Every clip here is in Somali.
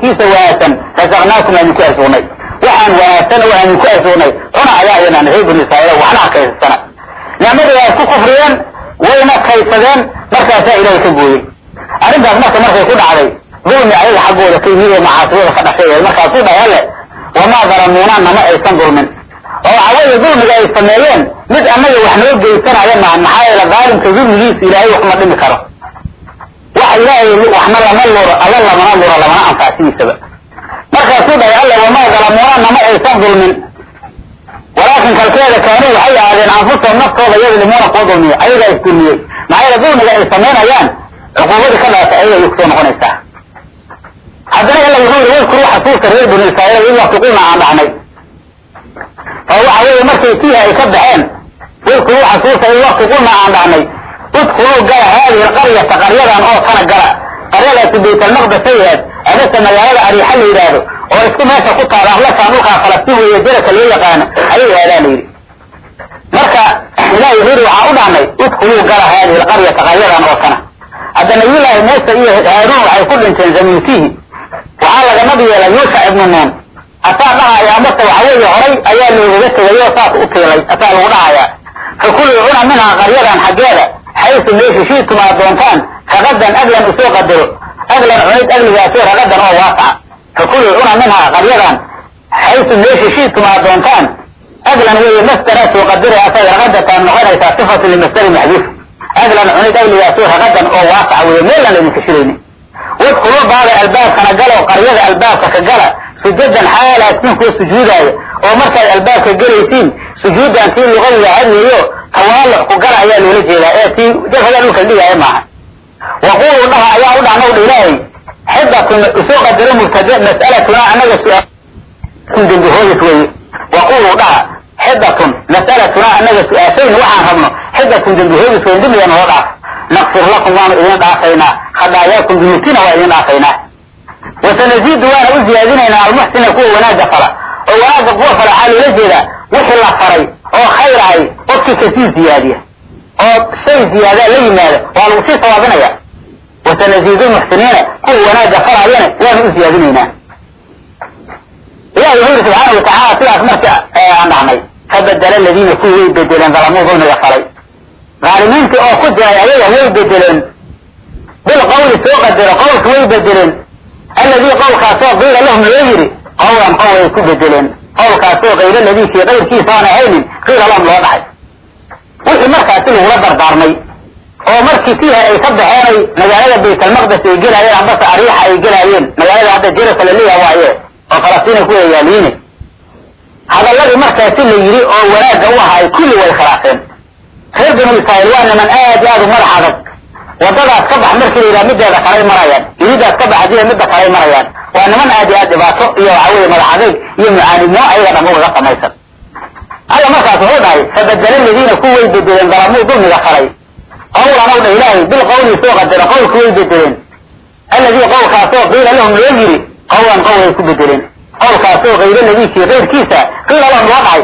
kiisa wanaagsan rasaqnaakum aanu ku asugnay waxaan wanaagsan oo aanu ku asugnay cuna ayaa idan reer banu israa'iil waxna kaysasana nicmadii ay ku kufriyeen wayna kaysadeen markaasaa ilaahay ka gooyey arrintaas marka markay ku dhacday dulmi ayaga xaggooda ka yimid ee macaasiyada ka dhashay markaasuu dhahay alle wamaa dalamuuna nama aysan dulmin. Oo weeye dulmiga ay sameeyeen mid annaga wax noo geysanaya maaha maxaa yeele daalimka dulmigiisu ilaahay waxma dhimi karo wax ilaahay waxna lama luro alla lamana luro lamana anfacsidiisaba markaasuu dhahay alla wamaa dalamuuna nama aysan dulmin. Walaakin kalkeeda kaanuu waxay ahaadeen anfusahum naftooda yadlimuuna kuwa dulmiya ayagaa isdulmiyey maxaa dulmiga ay samaynayaan cuquubadii ka dhalatay ayaga ku soo noqonaysaa. Haddana alla wuxuu yihi wadkuruu xasuusta reer banu israa'iil id waqti qulna aan dhacnay. Oo waxa weeye markay tiiha ay ka baxeen wadkuruu xasuusta id waqti qulna aan dhacnay udkuluu gala haadihi alqaryata qaryadan oo kana gala. Qaryadaasi baytalmaqdasay ahaad amase magaalada ariixa la yidhaahdo oo isku meesha ku taala ahlashaan dhulkaa falastiin weeye jaraka loo yaqaano ayay aadaa la yidhi. Marka ilahi yihi waxaan u dhahnay udkuluu gala haadihi alqaryata qaryadan oo kana hadda nabiyullaahi muuse iyo haaruun waxay ku dhinteen zamiinkihi waxaa laga nabi yeelay yuusha ibnu nuun. Asaa dhahaya amase waxa horay ayaa loogaga tegay oo saas u tiilay asaa lagu dhahayaa fakuluu cuna minhaa qaryadan xaggeeda xaysu meeshu shiitum aad doontaan ragadan aglan u soo qadaro aglan cunayd agligaasoo ragadan oo waasaca fakuluu cuna minhaa qaryadan xaysu meeshu shiitum aad doontaan aglan weeye masdara soo qadara asay ragadataan noqonaysaa sifatu limasdari maxduuf aglan cunid agligaasoo ragadan oo waasaca weeye meelan idinka shirayni wadkuluu baada albaabkana galo qaryada albaabka ka gala sujadan xaalaadkiin kuwa sujuudaaya oo markaad albaabka gelaysiin sujuudan tii luqawiga hadlayo tawaaluc ku gala ayaa loola jeedaa ee tii jafada dhulka dhigaya maaha waquluu dhaha ayaa u dhahna udha ilaahay xidatun u soo qadaro mubtade mas'alatuna anaga su'aal dembi hoodis weeye dhaha xidatun mas'alatuna anaga su'aashayna waxaan rabno xidatun dembi hoodis weyn dembiga noo dhaaf. Naqfir lakum waanu idin dhaafaynaa khadaayaakum dunuubtina waa idin dhaafaynaa wasanaziidu waana u ziyaadinaynaa almuxsina kuwa wanaagga fala oo wanaagga kuwa fala waxaa loola jeedaa wixii la faray oo khayr ahay qofkii ka sii ziyaadiya oo shay ziyaada la yimaada waa lagu sii sawaabinaya. Wasanaziidu lmuxsiniina kuwa wanaagga falaayana waanu u ziyaadinaynaa ilahi wuxuu yihi subxaana watacaala sidaas marka aan dhahnay fabadela aladiina kuwii way bedeleen dalamuu dulmiga falay aalimiintii oo ku jiray ayaga way bedeleen bilqawli soo qadaro qawlka way bedeleen alladii qawlkaasoo qiila lahum loo yidhi qawlan qowl ay ku bedeleen qawlkaasoo kayra ladii kii qayrkiisa aan ahaynin qiila lahum loo dhahay wixii markaasi lagula dardaarmay oo markii tiiha ay ka baxeenay magaalada baytalmaqdes ay gelaayeen ambase ariixa ay gelaayeen magaalada hadda jerasa la leeyaha waaye oo falastiina ku yaaliine hadalladii markaasi la yidhi oo wanaagga u ahaay kulli way khilaafeen reer banu israa'iil waa niman aad iyo aad u madax adag wadadaas ka bax markii la yidhaha mideeda kalay marayaan iridaas ka bax haddii midda kalay marayaan. Waa niman aad iyo aad dhibaato iyo waxa weye madax adayg iyo mucaanidnimo ayaga dham ugaga samaysan. Alla markaas wuxuu dhahay fabadela ladiina ku way bedeleen dalamuu dulmiga falay qawlan ow dha ilaahay bil qawlii soo qadaro qawlku way bedeleen alladii qowlkaasoo qiila lahum loo yidhi qawlan qowl ay ku bedeleen qowlkaasoo kayra ladiikii kayrkiisa qiila lahum loo dhahay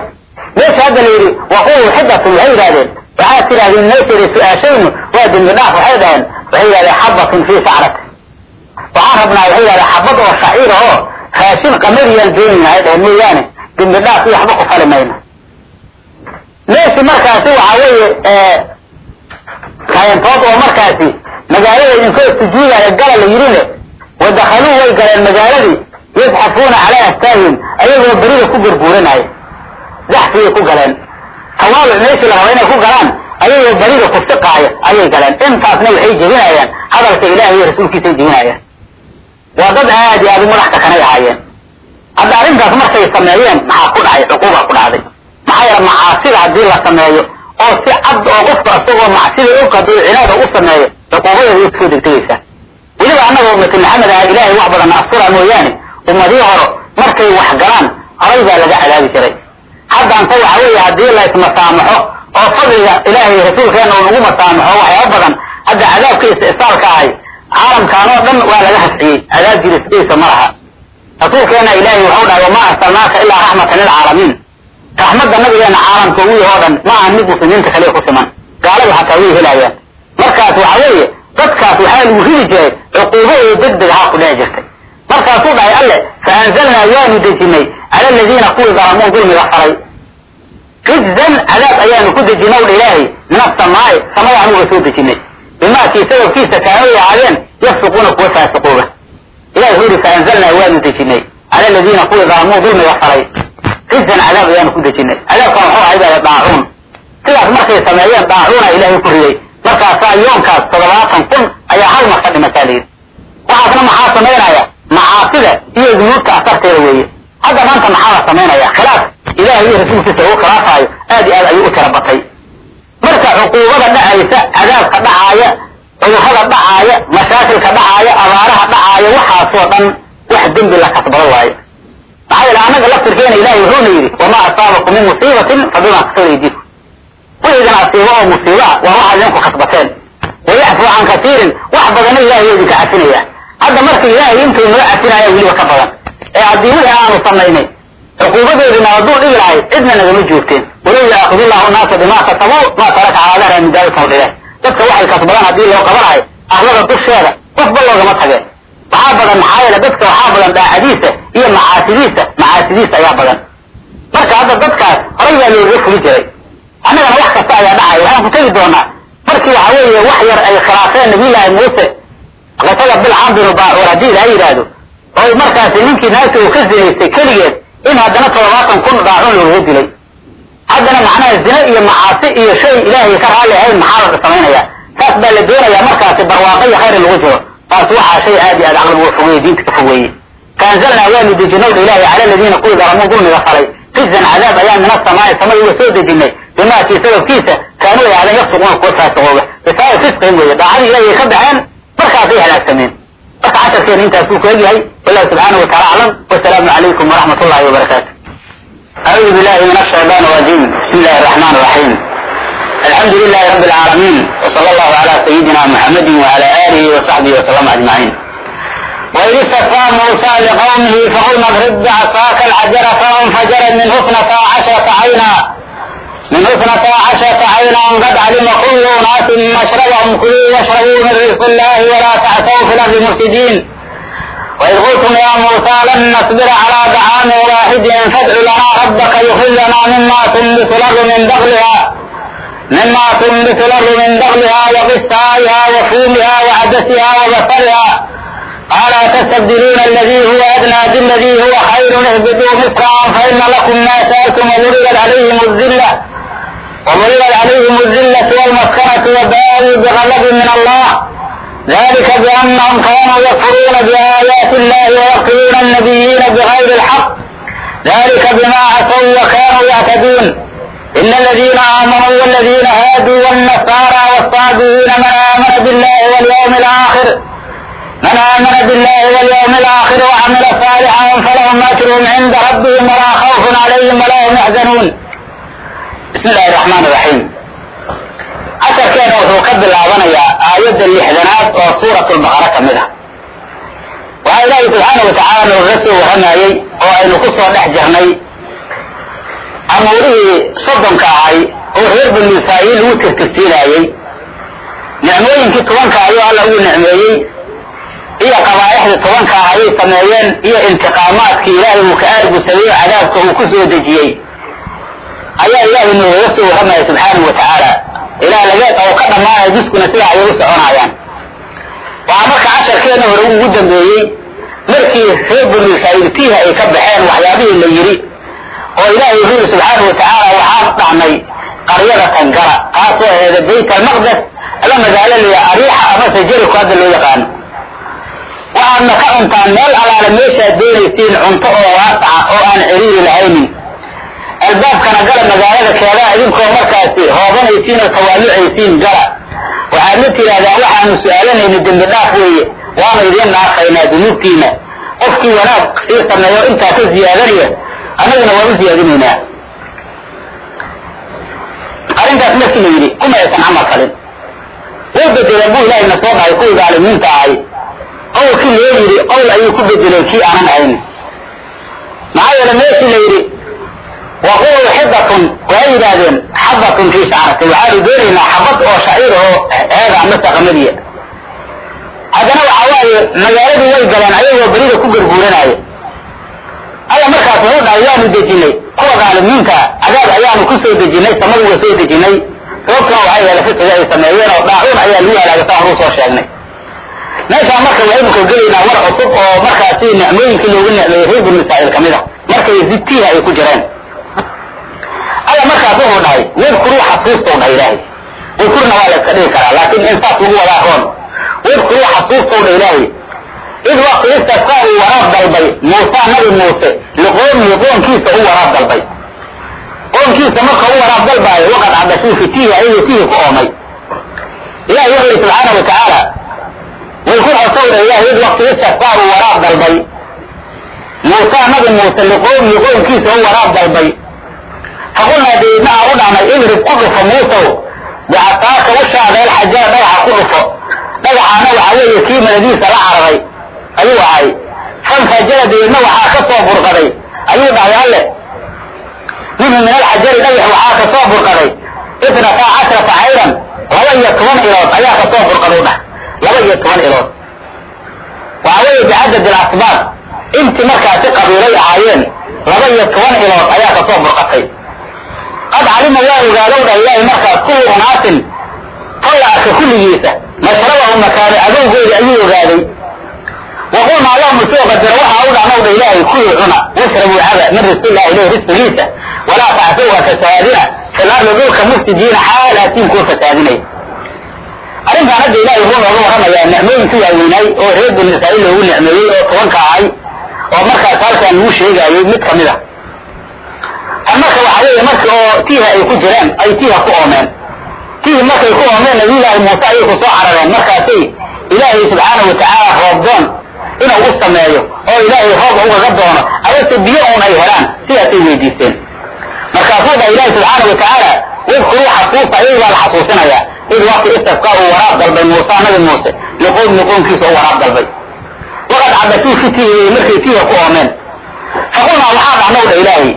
meesha hadda la yidhi waqulu xidatun waxay yidhahdeen waxaad tidhahdeen meesheeda su'aashaynu waa dembi dhaaf waxay dhaheen waxay yidhahdeen xabatun fii shacrati waxaan rabnaa waxay yidhahdeen xabad oo shaciir ahoo raashin qamadiyaan doonayna ay dhaheen mooyaane dembi dhaaf iyo waxba ku fali mayno meeshi markaasi waxaa weeye kayantood oo markaasi magaalada idinkoo sujuudaya gala la yidhine wadakhaluu way galeen magaaladii yasxafuuna calaa aftaahim ayagoo berida ku gurguuranaya zaxfiyay ku galeen tawaaluc meeshii la raba inay ku galaan ayagoo berida ku siqaaya ayay galeen. Intaasna waxay jebinayaan. Hadalka ilahi iyo rasuulkiisay jebinayaan. Waa dad aad iyo aad u madax kakanay ahaayeen. Hadda arrintaas markay sameeyeen maxaa ku dhacay? Cuquuba ku dhacday. Maxaa yeele macaasida haddii la sameeyo oo si cad oo qofka isagoo macsida og hadduu cinaada u sameeyo cuquubadeeda way ku soo degtegaysaa weliba annaga ummati maxamed aha ilaahay wax badan asura mooyaane ummadii horo markay wax galaan horay baa laga cadaabi jiray haddaanta waxa weeye haddii la ismasaamaxo oo fadliga ilaahay rasuulkeena uu nagu masaamaxo waxyaaba badan hadda cadaabkiisa istaalka ahay caalamkaan oo dhan waa laga hafciyey cadaab jirisdiisa ma laha. Rasuulkeena ilaahay waxau dhahay wamaa arsalnaaka ilaa raxmatan lilcaalamiin raxmadda nabigeena caalamka ugu yaho dhan ma aha mid muslimiinta kaliya ku siman. Gaaladu xataa way helayaan. Markaas waxa weeye dadkaas waxaa lagu ridi jiray cuquubo oo deg deg ahaa ku dhici jirtay. Markaasuu alle faanzalnaa waanu dejinay cala aladiina kuwii dalamuu dulmiga falay rijzan cadaab ayaanu ku dejinay udha ilaahay min asamaai samada anuga soo dejinay bimaakii sababkiisa kaanay ahaadeen yafsuquuna kuwa faasiqooba ilahi wuxuu yihi faanzalnaa waanu dejinay cala aladiina kuwii dalamuu dulmiga falay rijzan cadaab ayaanu ku dejinay cadaabkan wuxuu ahay baa daacuun sidaas markay sameeyeen daacuuna ilaahay ku riday markaasaa yoonkaas toddobaatan kun ayaa hal mar ka dhimataa layidhi waxaasna maxaa samaynaya macaasida iyo dunuubta asarteeda weeye hadda maanta maxaa la samaynaya khilaaf. Ilahay iyo rasuulkiisa ugu khilaafaayo. Aad iyo aad ayuu u tira batay. Marka cuquubada dhacaysa cadaabka dhacaaya cudurrada dhacaaya mashaakilka dhacaaya abaaraha dhacaaya waxaasoo dhan wax dembi la kasbado waayo. Maxaa yeele annaga laftirkeena ilahay wuxuuna yidhi wamaa asaabakum min musiibatin fa bimaa kasaba aydiikum wixiidan asiibo oo musiiba waa waxaad idinku kasbateen wayacfu can kasiirin wax badanna ilahay waa idinka cafinaya hadda marka ilaahay intuu noo cafinaya weliba ka badan ee haddii wixii aanu samaynay cuquubadoodina hadduu dhigi lahay cidna nagama joogteen. Walow yaakudu llahu naasa bimaa kasabuu maa taraka calaa dahra min dadka waxay kasbadaan haddii loo qabanayo arlada dusheeda qofba loogama tageen. Waxaa badan maxaa yeele dadka waxaa badan daacadiisa iyo macaasidiisa macaasidiisa ayaa badan. Marka hadda dadkaas horay baa looga fuli jiray. Annagana wax kasta ayaa dhacay waxaan ku tegi doonaa. Markii waxa weeye wax yar ay khilaafeen nabiyullaahi muuse qisada bilcam binu baacuur haddii ilaha yidhaahdo oo markaasi ninkii naagta uu ka zinaystay keligeed in haddana toddobaatan kun daacun loogaga dilay. Haddana macnaha zine iyo macaasi iyo shay ilaahay ka raalli ahayn maxaa la samaynaya saas baa la doonayaa markaasi barwaaqo iyo khayr lagu jiro. Taas waxaa shay aad iyo aad caqligu fogeeye diinta ka fogeeye kaanzalnaa waanu dejinowdha ilaahay cala aladiina kuwii dalamuu dulmiga falay. Rizan cadaab ayaan min asamaai samada uga soo dejinay. Bimaakii sababkiisa kaanuu ahaadan yafsuquuna kuwa faasiqooga bisababi fisqin weeye daacadii ilaahay ka baxeen markaasay halaagsameen marka casharkeena intaasuu ku egyahay wallahu subxaanahu wataala aclam wasalaamu calaykum waraxmat ullahi wabarakaatu أعوذ بالله من الشيطان الرجيم بسم الله الرحمن الرحيم الحمد لله رب العالمين وصلى الله على سيدنا محمد وعلى آله وصحبه وسلم أجمعين وإذ استسقى موسى لقومه فقلنا اضرب بعصاك الحجر فانفجرت منه اثنتا عشرة عينا من اثنتا عشرة عينا قد علم كل أناس مشربهم كلوا واشربوا من رزق الله ولا تعثوا في الأرض مفسدين وإذ قلتم يا موسى لن نصبر على طعام واحد فادع لنا ربك يخرج لنا مما تنبت الأرض من بغلها مما تنبت الأرض من بغلها وقثائها وفومها وعدسها وبصلها قال أتستبدلون الذي هو أدنى بالذي هو خير اهبطوا مصرا فإن لكم ما سألتم وضربت عليهم الذلة وضربت عليهم الذلة والمسكنة وباءوا بغضب من الله ذلك بأنهم كانوا يكفرون بآيات الله ويقتلون النبيين بغير الحق ذلك بما عصوا وكانوا يعتدون إن الذين آمنوا والذين هادوا والنصارى والصابئين من آمن بالله واليوم الآخر من آمن بالله واليوم الآخر وعمل صالحا فلهم أجر عند ربهم ولا خوف عليهم ولا هم يحزنون bismi illaahi raxmaan raxiim casharkeena wuxuu ka bilaabanayaa aayadda lixdanaad oo suurat lbaqara ka mid a waxaa ilaahi subxaana watacaala uga soo warramayey oo aynu ku soo dhex jirnay amuurihii soddonka ahay oo reer banu israa'iil lagu tirtirsiinaayey nicmooyinkii tobanka ayuu alla ugu nicmeeyey iyo qabaa'ixdii tobanka ah ayay sameeyeen iyo intiqaamaadkii ilaahay uu ka aargu aargusaday cadaabka uu ku soo dejiyey ayaa ilaahay noogaga soo warramaya subxaanahu wa tacaala. Ilaa lageed oo ka dhammaanaya diskuna sidaa ayay u soconayaan. Waxaa marka casharkeena hore ugu dambeeyey markii reer banu ay ka baxeen waxyaabihii la yidhi oo ilaahay wuxuu yidhi subxaana wa tacaala waxaan dhahnay qaryada tangara taasoo aheeda bayt almaqdes ama magaalo laya ariixa amase jeriku hadda loo yaqaano waxaadna ka cuntaan meel alaale meeshaad doonaysiin cunto oo waasaca oo aan ciriiri lahaynin albaabkana gala magaalada keedaa idinkoo markaasi hoobanaysiin oo tawaalucaysiin gala. Waxaad la tidhahdaan waxaanu su'aalanayna dembi dhaaf weeye waanu idiin dhaafaynaa dunuubtiina. Qofkii wanaag sii sameeyo intaa ka ziyaadanaya annaguna waan u ziyaadinaynaa. Arrintaas markii la yidhi kuma aysan camal falin way bedeleen buu ilaahay na soo dhahay kuwii daalimiinta ahay. Qowlkii loo yidhi qowl ayuu ku bedelay kii aanan ahayn. Maxaa yeele meeshii la yidhi waqulu xidatun waxay yidhaahdeen xabatun fii shacrati waxaanu doonaynaa xabad oo shaciir oo eega ama saqamadiya haddana waxa waaye magaaladii way galeen ayagoo berida ku garguuranaayo alla markaas wuxuu dhahay waanu dejinay kuwa dhaalimiinta cadaab ayaanu ku soo dejinay samaduga soo dejinay sababtuna waxay yahay fisiga ay sameeyeen oo daacuun ayaa lagu halaagay saan horuu sheegnay meeshaan marka waxaynu ka gelaynaa war cusub oo markaasi nicmooyinkii loogu nicmeeyey reer banu israa'iil ka mid a markay zibtiha ay ku jireen alla markaas wuxuu dhahay wadkuruu xasuusta u dhahay ilaahay. Wadkurna waa la dhigi karaa laakiin in saas wadaa roon. Wadkuruu xasuusta u dhahay ilaahay. Id waqti istasqaa uu waraab dalbay muusa nabi muuse liqoomihi qoonkiisa u waraab dalbay. Qoonkiisa marka u waraab dalbaayo waqad cadashuu fitihi ayagoo tihi ku oomay. Ilahi wuxuu yihi subxaana wa tacaala xosowdha ilahi id waqti istasqaa uu waraab dalbay. Muusa nabi muuse liqoomihi qoonkiisa u waraab dalbay faqulnaa deedna aan u dhahnay idrib ku dhufo muusow. Bicasaaka ushaada alxajara dhagaxa ku dhufo. Dhagaxaana waxaa weeye kii madadiisa la cararay ayuu ahay. Fanfajara deedna waxaa ka soo burqaday. Ayuu dhahay alle minhu min alxajari dhagax waxaa ka soo burqaday. Itnataa cashrata cayran laba iyo toban ilood ayaa ka soo burqaduu dhah laba iyo toban ilood. Waxaa weeye bicadad ilasbaab intii markaasi qabiilay ahaayeen laba iyo toban ilood ayaa ka soo burqatay qad calima waa ogaadow dhah ilaahay markaas kullu unaasin tolla arka kulligiisa. Mashrabahu makaano adowgoodi ayuu ogaaday. Waqulna allahuma soo qadaro waxaa u dhacnow dha ilaahay kulii cuna. Washrabuu caba min risqillahi ilayh risqigiisa walaa tacsuuha fasaadina fil ardi dhulka mufsidiina xaalatiin kuwa fasaadinay arrintaan hadda ilaahay wuxuu nooga warramayaa nicmooyinkii waaweynaay oo reer bani israa'iil loogu nicmeeyey oo tobanka ahay oo markaas halkaan lagu sheegaayey mid ka mid a tan marka waxaa weeye marka oo tiiha ay ku jiraan ay tiiha ku oomeen. Tihi markay ku oomeen nabiyullaahi muuse ayay ku soo carareen. Markaasay ilaahay subxaana wa tacaala roobdoon inuu u sameeyo oo ilaahay rooba ugaga doono. Amase biyo uun ay helaan sidaasay weydiisteen. Markaasuu dha ilaahi subxaana wa tacaala wadkuruu xasuusta ayagu baa la xasuusinayaa. Id waqti istasqaa uu waraab dalbay muusa nabi muuse. Liqowmi qoomkiisa u waraab dalbay. Waqad cabasuu fi tihi markay tiiha ku oomeen. Faqulnaa waxaa dhacnow dha ilaahay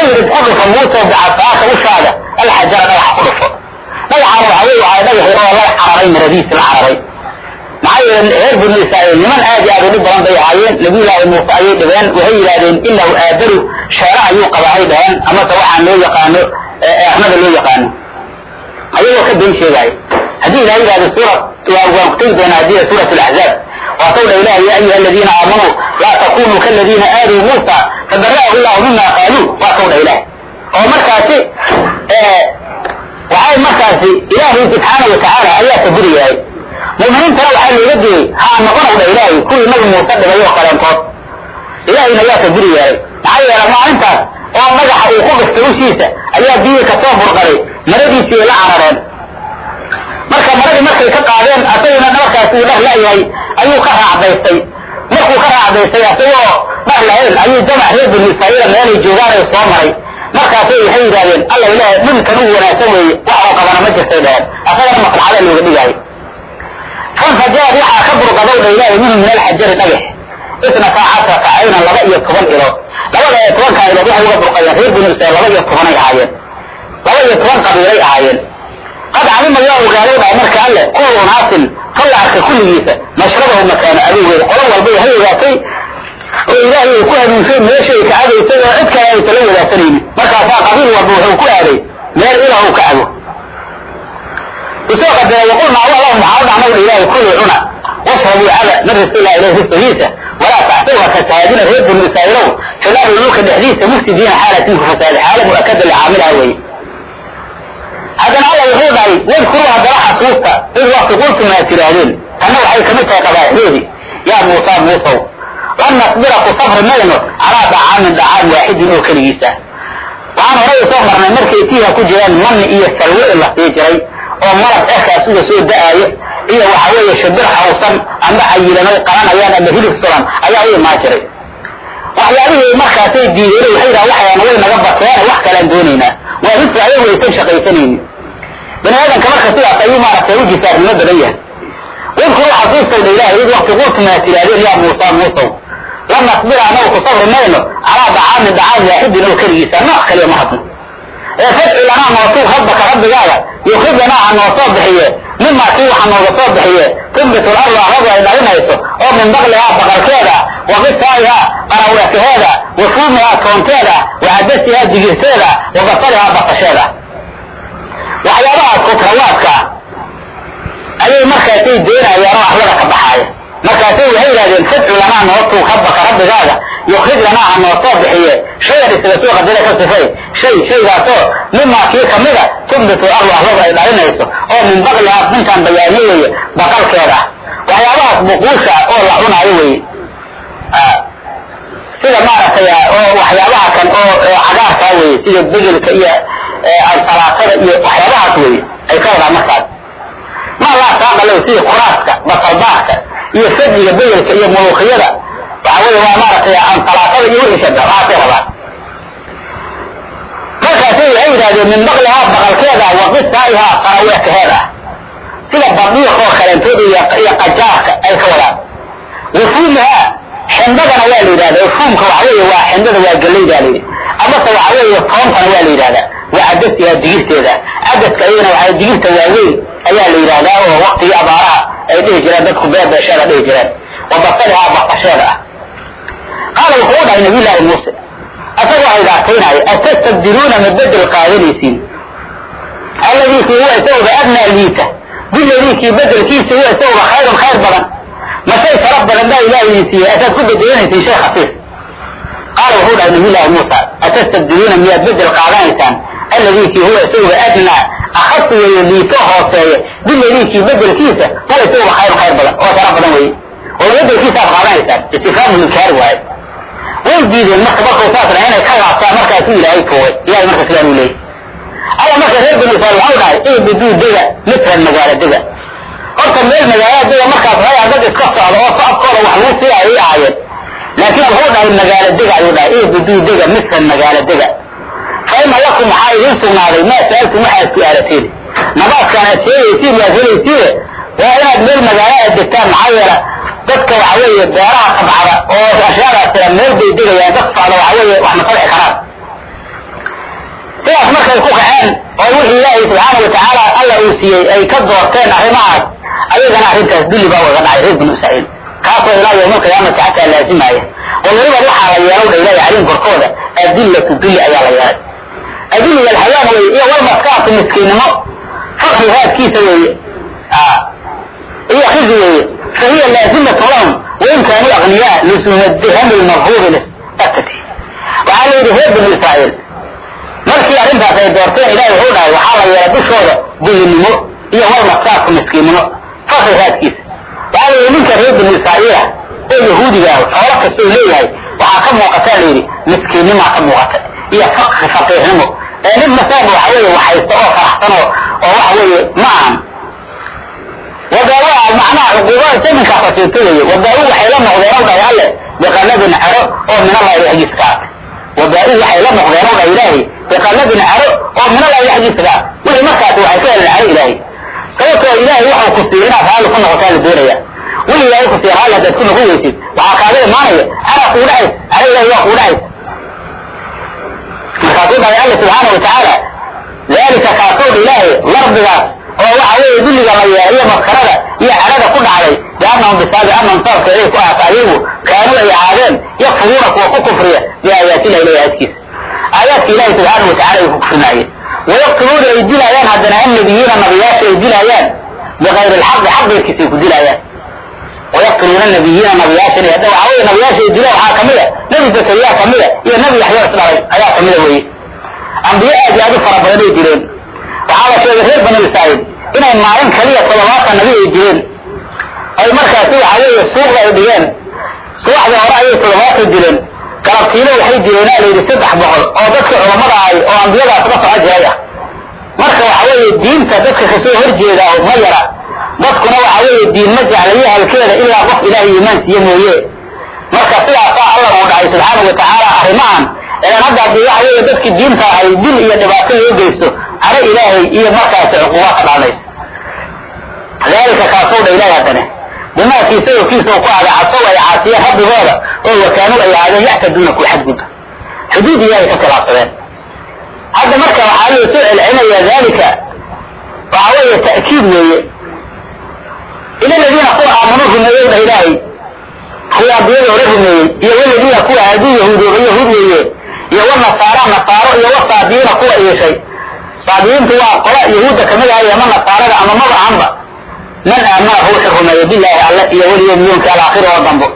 idrib ku dhufo muuse bicasaaka ushaada alxajara dhagaxa ku dhufo dhagaxaan waxaa wey waa dhagaxi oo la cararay maradiisi la cararay maxaa yeele reer banu israa'iil niman aad iyo aad u badan bay ahaayeen nabiyullaahi muuse ayay dhibeen waxay yidhahdeen inahu aadaru sheera ayuu qaba ay dhaheen amase waxaan loo yaqaano eernada loo yaqaano ayagoo ka been sheegaayo haddii ilaha yidhahdo suurat waan kutagi doonaa haddii suurat alaxzaab ya ayuha aladiina aamanuu laa takunuu kaladiina aaduu muusa fabara'ahu llahu mima qaaluu waataw dha ilahi oo markaasi waxay markaasi ilaahay subxaana wa tacaala ayaa saburi yahay muminiintana waxaa looga digay ha noqonaw dha ilaahay kuwii nabi muuse dhibay oo kaleentood ilaahayna waa saburi yahay maxaa yeele maalintaas oo dhagaxa uu ku dhiftay ushiisa ayaa biyii ka soo burqaday maradiisii la carareen marka maradii markay ka qaadeen asaguna markaas uu dhar la'yahay ayuu ka raacdaystay. Markuu ka raacdaystay asagoo dhar lahayn ayuu jamac reer banu israa'iila meelay joogaan ay soo maray. Markaasay waxay yidhahdeen alla ilaah dhulkan uu wanaagsan weeye wax oo qabana ma jirtay dhaheen asagana maslaxada looga dhigaayo fanfajaad waxaa ka burqadow dha ilaahay minhu min alxajari dhagax. Isnataa casrata caynan laba iyo toban ilood labada iyo tobanka ilood waxay uga burqayeen reer banu israiil laba iyo tobanay ahaayeen. Laba iyo toban qabiilay ahaayeen qad calima ogaadow dhaha marka alle kullu unaasin tolla arka kulligiisa. Mashrabahu makaano adugeeda qolo walba waxay ogaatay oo ilaahay uu ku hanuunshay meeshay ka cadaysay oo cid kale aysan la wadaagsanaynin markaasaa qabiil walba wuxuu ku aaday meel ilaah uu ka cabo u soo qadara waqulnaa allahum waxaa u dhacnow dha ilaahay kulli cuna. Washrabuu caba min risqillahi ilayh risqigiisa walaa taxsuuha fasaadina reer banu israa'iilow filardi dhulka dhexdiisa mufsidiina xaalatin ku fasaadi xaala mu'akada licaamilaha weeye haddana alla wuxuu dhahay wadkuruu haddana xasuusta id wakti qultum aad tidhaahdeen tanna waxay ka mid tahay qabaaxdoodii yaa muusa muusow lan nasbira ku safri mayno calaa dacaamin dacaam waaxidin oo keligiisa. Waxaan horay soo marnay markay tiiha ku jiraan manni iyo salwo in la sii jiray oo malab cerkaas uga soo da'aayo iyo waxa weeye shimbir hawsan amba cayilanay qalanayaan amba hilib sulan ayaa u imaan jiray. Waxyaabihii markaasay diideen waxay yidhaha waxayaan way naga bateen wax kalaan doonaynaa. Waa risqi ayagu aysan shaqaysanaynin bani aadamka marka sidaas ayuu maaragtay u jisaarnimo badan yahay. Wadkuru xasuustow dha ilaahay id wakti qultum aad tidhaahdeen yaa muusa muusow lan nasbira anagu ku sabri mayno calaa dacaamin dacaam waaxidin oo keligiisa nooc kaliya ma hadno ee fadci lanaa nootuu rabbaka rabbigaaga yukrij lanaa noo soo bixiye mimaa kii waxa nooga soo bixiye tumbitu lardu arladu ay dhalinayso oo min baqlihaa baqalkeeda wa qisaa'ihaa qaraweekaheeda wa fuumihaa toonteeda wa cadasihaa digirteeda wa basalihaa basasheeda waxyaabahaas kutrawaadka ayay markaasay doonayaan oo arlada ka baxaaya markaasay waxay yidhahdeen fadcu lanaa nootuu rabbaka rabbigaaga yukrij lanaa ha noo soo bixiye. Shayan isaga soo qadira ka sifay. Shay shaygaasoo mimaa kii kamida tumbitu arlu arladu ay dhalinayso. Oo min baqlihaa ninkaan bayaaniye weeye baqalkeeda. Waxyaabahaas buquusha oo la cunaayo weye sida maaragtay oo waxyaabaha kan oo cagaarkaa weye sida begelka iyo salaatada iyo waxyaabahaas weye ay ka wadaan markaas. Ma laa saaqalow sida kuraaska basalbaarka iyo fadliga begelka iyo muluukiyada waxa weye waa maaragtay ansalaatada iyo wixii shada waxaasay rabaan markaasay waxay yidhahdeen min baqlihaa baqalkeeda wa qisaa'ihaa qaraweekaheeda. Sida badiiqoo kaleentood iyo qajaarka ay ka wadaan. Wafuumihaa xindadana waa la yidhahda fuumka waxa weeye waa xindada waa galaydaa layidhi amase waxa weeye toontana waa la yidhahdaa waa cadasihaa digirteeda. Cadaska iyadana waa digirta waaweyn. Ayaa la yidhahdaa oo waktigii abaaraha ay dhihi jireen dadku beebeesheeda dhihi jireen wa baqasheeda ah qaala wuxuu u dhahay nabiyullaahi muuse asagoo haydaataynaayo atastabdiluuna ma bedel qaadanaysiin alladii kii huwa isagooba adnaa liita. Biladii kii bedelkiisa huwa isagooba khayrun khayr badan. Mashay sharaf badan baa ilaah idin siiyey. Asaad ku bedelanaysiin shay khafiif qaala wuxuu dhahay nabiyullaahi muusa atastabdiluuna miyaad bedel qaadanaysaan alladii kii huwa isagooba adnaa akhasu weeye liito hooseeye biladii kii bedelkiisa huwa isagooba khayrun khayr badan oo sharaf badan weeye oo bedelkiisaad qaadanaysaan istifhaamu linkaari waaye way diideen marka markuu saas dhahay inay ka laabtaan markaasuu ilaahay tuuray ilahay marka sidaan u leeyay alla marka reer banu israel waxau dhahay ibiduu dega mitran magaalo dega horta meel magaalada dega markaas haya dad iska socda oo socodkooda wax lagu sii ayay ahaayeen laakiin wuxuu dhahay magaalo dega ayuu dhahay ibiduu dega mitran magaalo dega fa ina lakum maxaa idiin sugnaaday? Maa sa'altum waxaad su'aalateen nabaadkaan aad sheegaysiin waad helaysiine waa inaad meel magaalo aad degtaan maxaa yeela dadka waxa weeye beeraha tabcada oo ashyaadaas meel bay degayaan dad socda waxa weeye wax ma tabci karaan. Sidaas markay ku kaceen oo wixii ilaahay subxaana watacaala alla uu siiyey ay ka doorteen arrimahaas ayagana arrintaas dulli baa uga dhacay reer binu israiil kaasoo ilaa yowma alqiyaamati xataa laazimaya. Oo weliba waxaa la yeelow dha ilahay calayhim korkooda adillatu dulli ayaa la yeelay adilliga alxayaan weye iyo walmaskaatu miskiinnimo fakri raadkiisa weeye iyo khizi weeye fahiya laazimatu lahum wain kaanuu agniyaa lusuuma dihami lmarhuubi listatati waxaa la yidhi reer binu israa'iil markii arrintaas ay doorteen ilahi wuxuu dhahay waxaa la yeelay dushooda dullinimo iyo walmaskaadku miskiinnimo fakri raadkiisa waxaa la yidhi ninka reer binu israa'iila oo yahuudiga ah xoolo kastoo leeyahay waxaa ka muuqataa la yidhi miskiinnimaa ka muuqata iyo fakri faqiirnimo ee nin masaaba waxa weeye waxaysta oo faraxsan oo waxa weeye ma ahan wadaawa macnaha cuquubada zaminkaa fasiirta weeye wadaawu waxay la noqdeen ow dhahay alle biqalabin cero oo minallahi xaggiisa ka artay wadaa'ihi waxay la noqdeen ow dhahay ilaahay biqalabin cero oo minallahi xaggiisa ka artay wixii markaasi waxay ka heleen cero ilaahay. Sababtoo ilaahay waxau ku siiyey inaad raalli ku noqotaa la doonaya. Wixii ilaahay ku siiya raalli haddaad ku noqon weysid waxaa kaaga imaanaya caraa kugu dhacays cero ilahay waa kugu dhacays markaasuu dhahay alle subxaana watacaala dalika kaasoo dha ilaahay lardigaas oo waxa weeye dulliga la yeeliyo maskarada iyo cadhada ku dhacday. Biannahum bisaabi annahum sababka ay ku ahaata ayagu kaanuu ay ahaadeen yakfuruuna kuwa ku kufriya biaayaatillahi ilahi aadkiisa. Aayaadka ilahi subxaana watacala ay ku kufrinaayeen wayaqtuluuna ay dilaayaan haddana annabiyiina nabiyaasha ay dilaayaan bikayri lxaqi xaqeedkiisa ay ku dilaayaan wayaqtuluuna nabiyiina nabiyaasha hadda waxa weye nabiyaasha ay dilaan waxaa kamida nebi zakariya kamida iyo nebi yaxya isdhalay ayaa kamida weye ambiye aad iyo aad u fara badan ay dileen. Waxaa la sheegay reer banu israa'iil inay maalin kaliya toddobaatan nabi ay dileen. Ay markaasi waxa weeye suuqda ay dhigeen subaxda hore ayay toddobaatan dileen. Galabtiina waxay dileen aa layidhi saddex boqol oo dadka culammada ahay oo ambiyadaas la soco jiray ah. Marka waxa weeye diinta dadka ka soo horjeeda ma yara dadkuna waxa weeye diin ma jeclayo halkeeda ilaa qof ilaahay iimaan siiye mooye. Marka sidaasaa alla uu dhahay subxaana wa tacaala arrimahan ilan hadda haddii waxa weeye dadkii diinta ahay dil iyo dhibaato loo geysto caro ilaahay iyo markaasi cuquba ka dhalanaysa dalika kaasoo dha ilahay haddane bimaakii sababkiisa uu ku aday casow ay caasiyeen rabbigooda oo wakaanu ay ahaadeen yaxtaduuna kuwa xadgudba. Xuduud ilahay ka tilaabsadeen. Hadda marka waxaa loo soo celcelinaya dalika waxa weeye ta'kiid weeye ila ladiina kuwa aamanuu rumeeyey dha ilaahay kuwa ambiyada hore rumeeyey iyo waladiina kuwa haaduu yahuudooba yahuud weeye iyo wanasaara nasaaro iyo wasaabiyiina kuwa iishay saabiyiintu waa qola yahuudda ka mid ahay ama nasaarada ama magacanba man aamana ruuxi rumeeya bilaahi alle iyo weliyom yoonka alaakhir oo dambo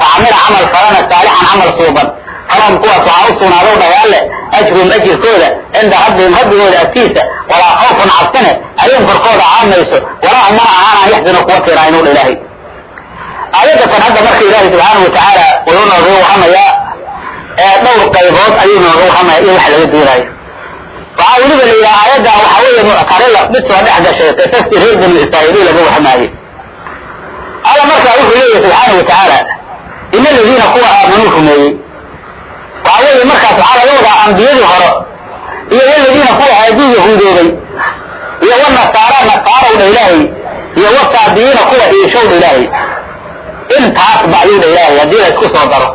wacamila camal falana saalixan camal suuban falahum kuwaas waxaa u sugnaadow dhahay alle ajrum ajirkooda cinda rabbihim rabbigooda agtiisa walaa khawfun cabsane ayun korkooda caamayso walaa hum mana ahaanaan yaxzanu kuwa tiraa inuu dha ilaahay aayadatan hadda marka ilaahi subxaana watacaala wuxuu nooga warramayaa ee dhowr qaybood ayuu nooga warramaya iyo wax laga doonaayo waxaa weliba la yidhaha aayadda waxaa weeye muctarila mid dhex gashay qisaskii reer banu israa'iili laga warramaayey alla markaa wuxuu leeyahy subxaana wa ina aladiina kuwa aamanuu rumeeyey waxaa weeye markaas waxaa laga wadaa ambiyadii hore iyo waladiina kuwa haaduu yahuudoobay iyo wanasaara nasaarow dha ilaahay iyo wasaabiyiina kuwa iishow dha ilaahay intaas ba ayuu dha ilaahay haddii la isku soo daro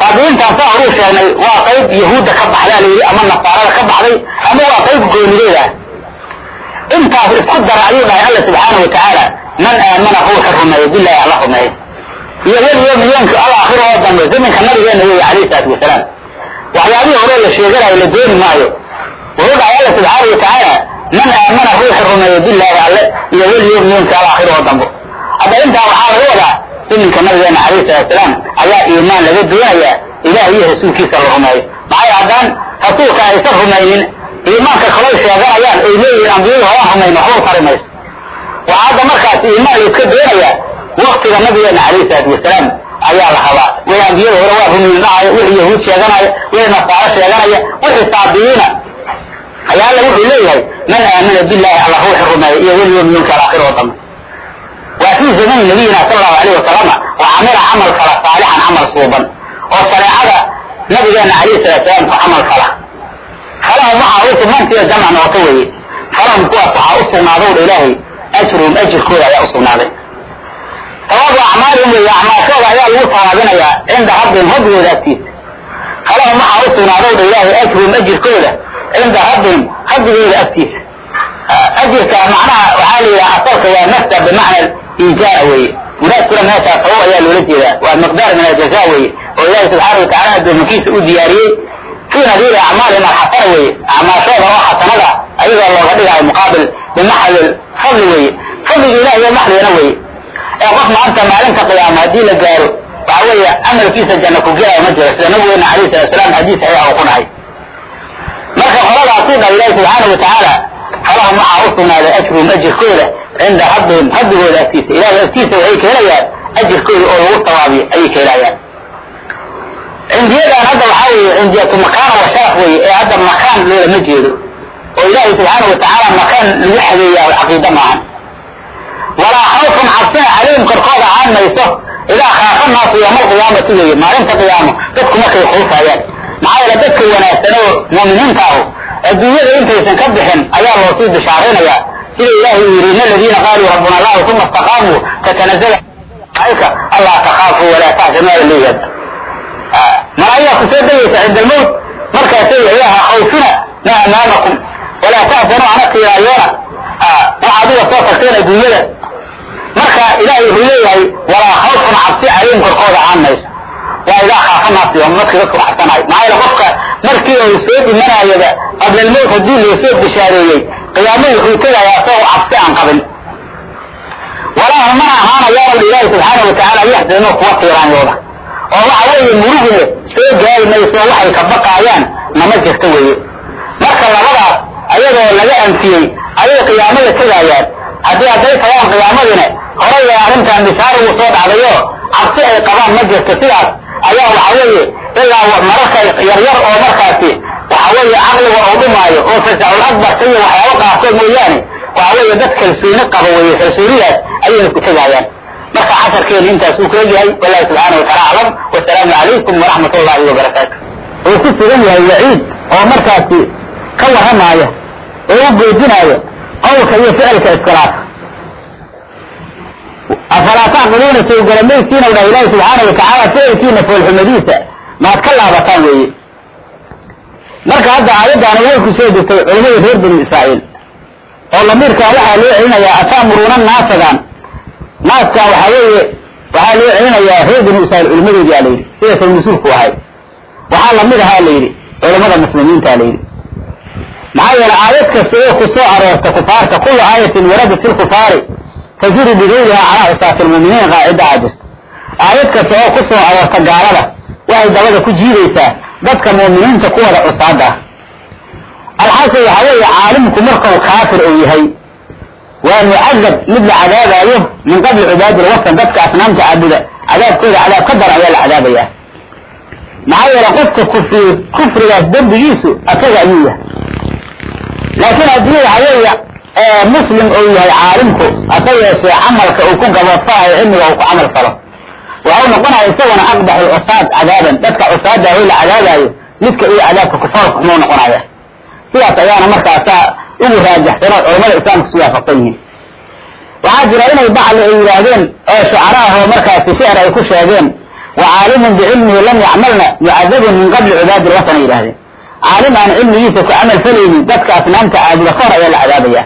saabiyiintaan saa horuu sheegnay waa qayb yahuudda ka baxdaa la yidhi ama nasaarada ka baxday ama waa qayb goonideed ah intaas isku dara ayuu dhahay alla subxaana wa tacaala man aamana ruuxa rumeeya bilahi alla rumeeya iyo weliyo milyoonka alaakhir oo dambe zaminka nabigeena weeye calayhi salaatu wasalaam. Waxyaabihii hore la sheeganayo la dooni maayo. Wuxuu dhahay alla subxaana wa tacaala man aamana ruuxa rumeeya bilahi alle iyo weliyo milyoonka alaakhir oo dambe. Hadda intaa waxaa laga wadaa zaminka nabigeena calayhi salatu wasalaam ayaa iimaan laga doonayaa ilaah iyo rasuulkiisa la rumeeyo. Maxay haddaan rasuulka aysan rumaynin iimaanka kaloo sheeganayaan ay leeyihiin ambiyadu horaan rumayno waxba tari mayso waxaa hadda markaas iimaan la iska doonayaa waktiga nabigeena calayhi salaatu wasalaam ayaa la rabaa. Way ambiyada hore waa rumayn dhahayo wixii yahuud sheeganaya wixii nasaaro sheeganaya wixii saabiyiina ayaa alla wuxuu leeyahay man aamana billahi alla ruuxi rumeeya iyo weliyo miyunka alaakhir oo dambe waa fii zamani nabiyina sal allahu alayh wasalama wa camila camal kala saalixan camal suuban. Oo shareecada nabigeena calayhi salatu salaam ku camal kala. Falahum waxaa u sugnantiya jamc noqoto weeye. Falahum kuwaas waxaa u sugnaadowdha ilaahay ajruhum ajirkooda ayaa u sugnaaday sawabu acmaalihim weeye acmaashooda ayaa lagu sawaabinayaa cinda rabbihim rabbigooda agtiisa falahum waxaa u sugnaadowdha ilaahay ajruhum ajirkooda cinda rabbihim rabbigooda agtiisa. Ajirka macnaha waxaa la yidhaha asalka waa nafta bimacna iijaa weeye. Muraadkuna meeshaa sabab ayaa loola jeedaa. Waa miqdaar min aljaza weeye oo ilaahi subxaana watacala addoomakiisa u diyaariyey. Fii nadiiri acmaalihim alxasana weeye acmaashooda oo xasanada ayagoo looga dhigayo muqaabil bimaxali fadli weeye. Fadliga ilahi iyo maxligana weeye ee qof maanta maalinta qiyaama haddii la gaaro waxa weeye camalkiisa janna ku gelaya ma jiro sida nabigeena alayh salatu salaam xadiis saxiixa uu ku dhahay marka qoladaasuu dhahay ilahi subxaana wa tacaala falahum waxaa u sugnaaday ajruhum ajirkooda cinda rabbihim rabbigooda agtiisa. Ilahay agtiisa waxay ka ajirkooda oo lagu tawaabiyo ayay ka cindiyadan hadda waxaa weeye cindiyatu makaana wa sharaf weeye ee hadda makaan loolama jeedo. Oo ilaahay subxaana wa tacaala makaan lagu xageeyaa caqiida maahan walaa khawfun cabsina calayhim korkooda ahaan mayso idaa khaafa naasu yowma alqiyaamati maalinta qiyaamo dadku markay xuufaayaan maxaa yeele dadka wanaagsan oo mu'miniinta ahu adduunyada intaysan ka bixin ayaa loo sii bishaaraynayaa sida ilaahay uu yidhi in aladiina qaaluu rabbuna allahu uma istaqaamuu tatanazala malaa'ika allaa takhaafuu walaa taxzanuu ala leeyahay. Malaa'igaa ku soo degaysa cinda almowt markaasay ilaha khawfina ma amaamakum? Walaa taxzanuu ana tiiraayoona waxa adiga soo tagteen adduunyada marka ilaahay wuxuu leeyahay walaa khawfun cabsi calayhim korkooda aan mayso waa idaa khaafa naasi yoom markii dadku baxsanayo maxaa yeele qofka markii uu soo dhimanayaba qabla almowt haddii loo soo bishaareeyey qiyaamo wuxuu tegayaa isagoo cabsi aan qabin. Walaa humana ahaanayaan ilaahi subxaana wa tacaala yaxzanuu kuwa tiiraanyooda. Oo waxa weeye murugune soo gaari mayso waxay ka baqaayaan nama jirta weeye. Marka labadaas ayadoo laga anfiyey ayay qiyaamada tegaayaan haddii hadday tagaan qiyaamadine horay arrintan bishaar ugu soo dhacdayo cabsi ay qabaan ma jirto sidaas. Ayaa waxa weeye ilaa mararka yaryar oo markaasi waxa weeye caqliga oo dhumaayo oo fasacul akbarka iyo waxyaabo qaarkood mooyaane waxa weeye dad kalsooni qaba weeye kalsoonidaas ayayna ku tegaayaan marka casharkeenu intaas uu kaegyahay wallahi subxaana wataala aclam wasalaamu calaykum waraxmat ullahi wabarakaatu uu ku sugan yahay waciid oo markaasi ka warramaaya oo u goodinaayo qowlka iyo ficilka iskhilaafa afalaa tacqiluuna soo galamaysiina dhaha ilaahi subxaana watacaala ficilkiina foolxumadiisa. Maad ka laabataan weeye. Marka hadda aayaddaani way ku soo degtay reer bani israa'iil. Oo lamiirkaa waxaa loo celinayaa ataamuruuna naasadan naaskan waxaa weeye waxaa loo celinayaa reer bani israiil culimadoodii a layidhi sida salmusuulku ahay waxaa la mid ahaa la yidhi culamada muslimiinta la yidhi. Maxaa yeele aayad kasta oo ku soo aroorta kufaarta kullu aayatin waradat fi tajuru bigayriha calaa cusaati lmu'miniin qaacida aa jirta aayad kasta oo ku soo gaalada waxay dabada ku jiidaysaa dadka mu'miniinta kuwada cusaada ah alxasil waxaa weeye caalimku markau kaafir uu yahay waa mucadab mid la cadaabaayo min qabli cibaadi lwatan dadka asnaamta caabuda cadaabkooda cadaab ka dar ayaa la cadaabayaa maxaa yeele qofka kufri kufrigaas dembigiisu asaga ayuu yahay laakiin haddii waxa weeye muslim uu yahay caalimku hase yeeshee camalka uu ku gaboodfalayo cilmiga uu ku camal falo. Waxau noqonaya isaguna aqbax lcusaad cadaaban dadka cusaada aho la cadaabaayo midka iyo cadaabka kufaarka xumuu noqonaya sidaas ayaana markaasaa ugu raajaxsano culamada islaamka su waafaqsan yihiin. Waxaa jira inay bacli ay yidhaahdeen oo shucaraahoo markaasi shicr ay ku sheegeen wa caalimun bicilmihi lam yacmalna mucadabun min qabli cibaadi lwatan ay yidhahdeen caalim aan cilmigiisa ku camal falaynin dadka asnaamta caabuda kahor ayaa la cadaabaya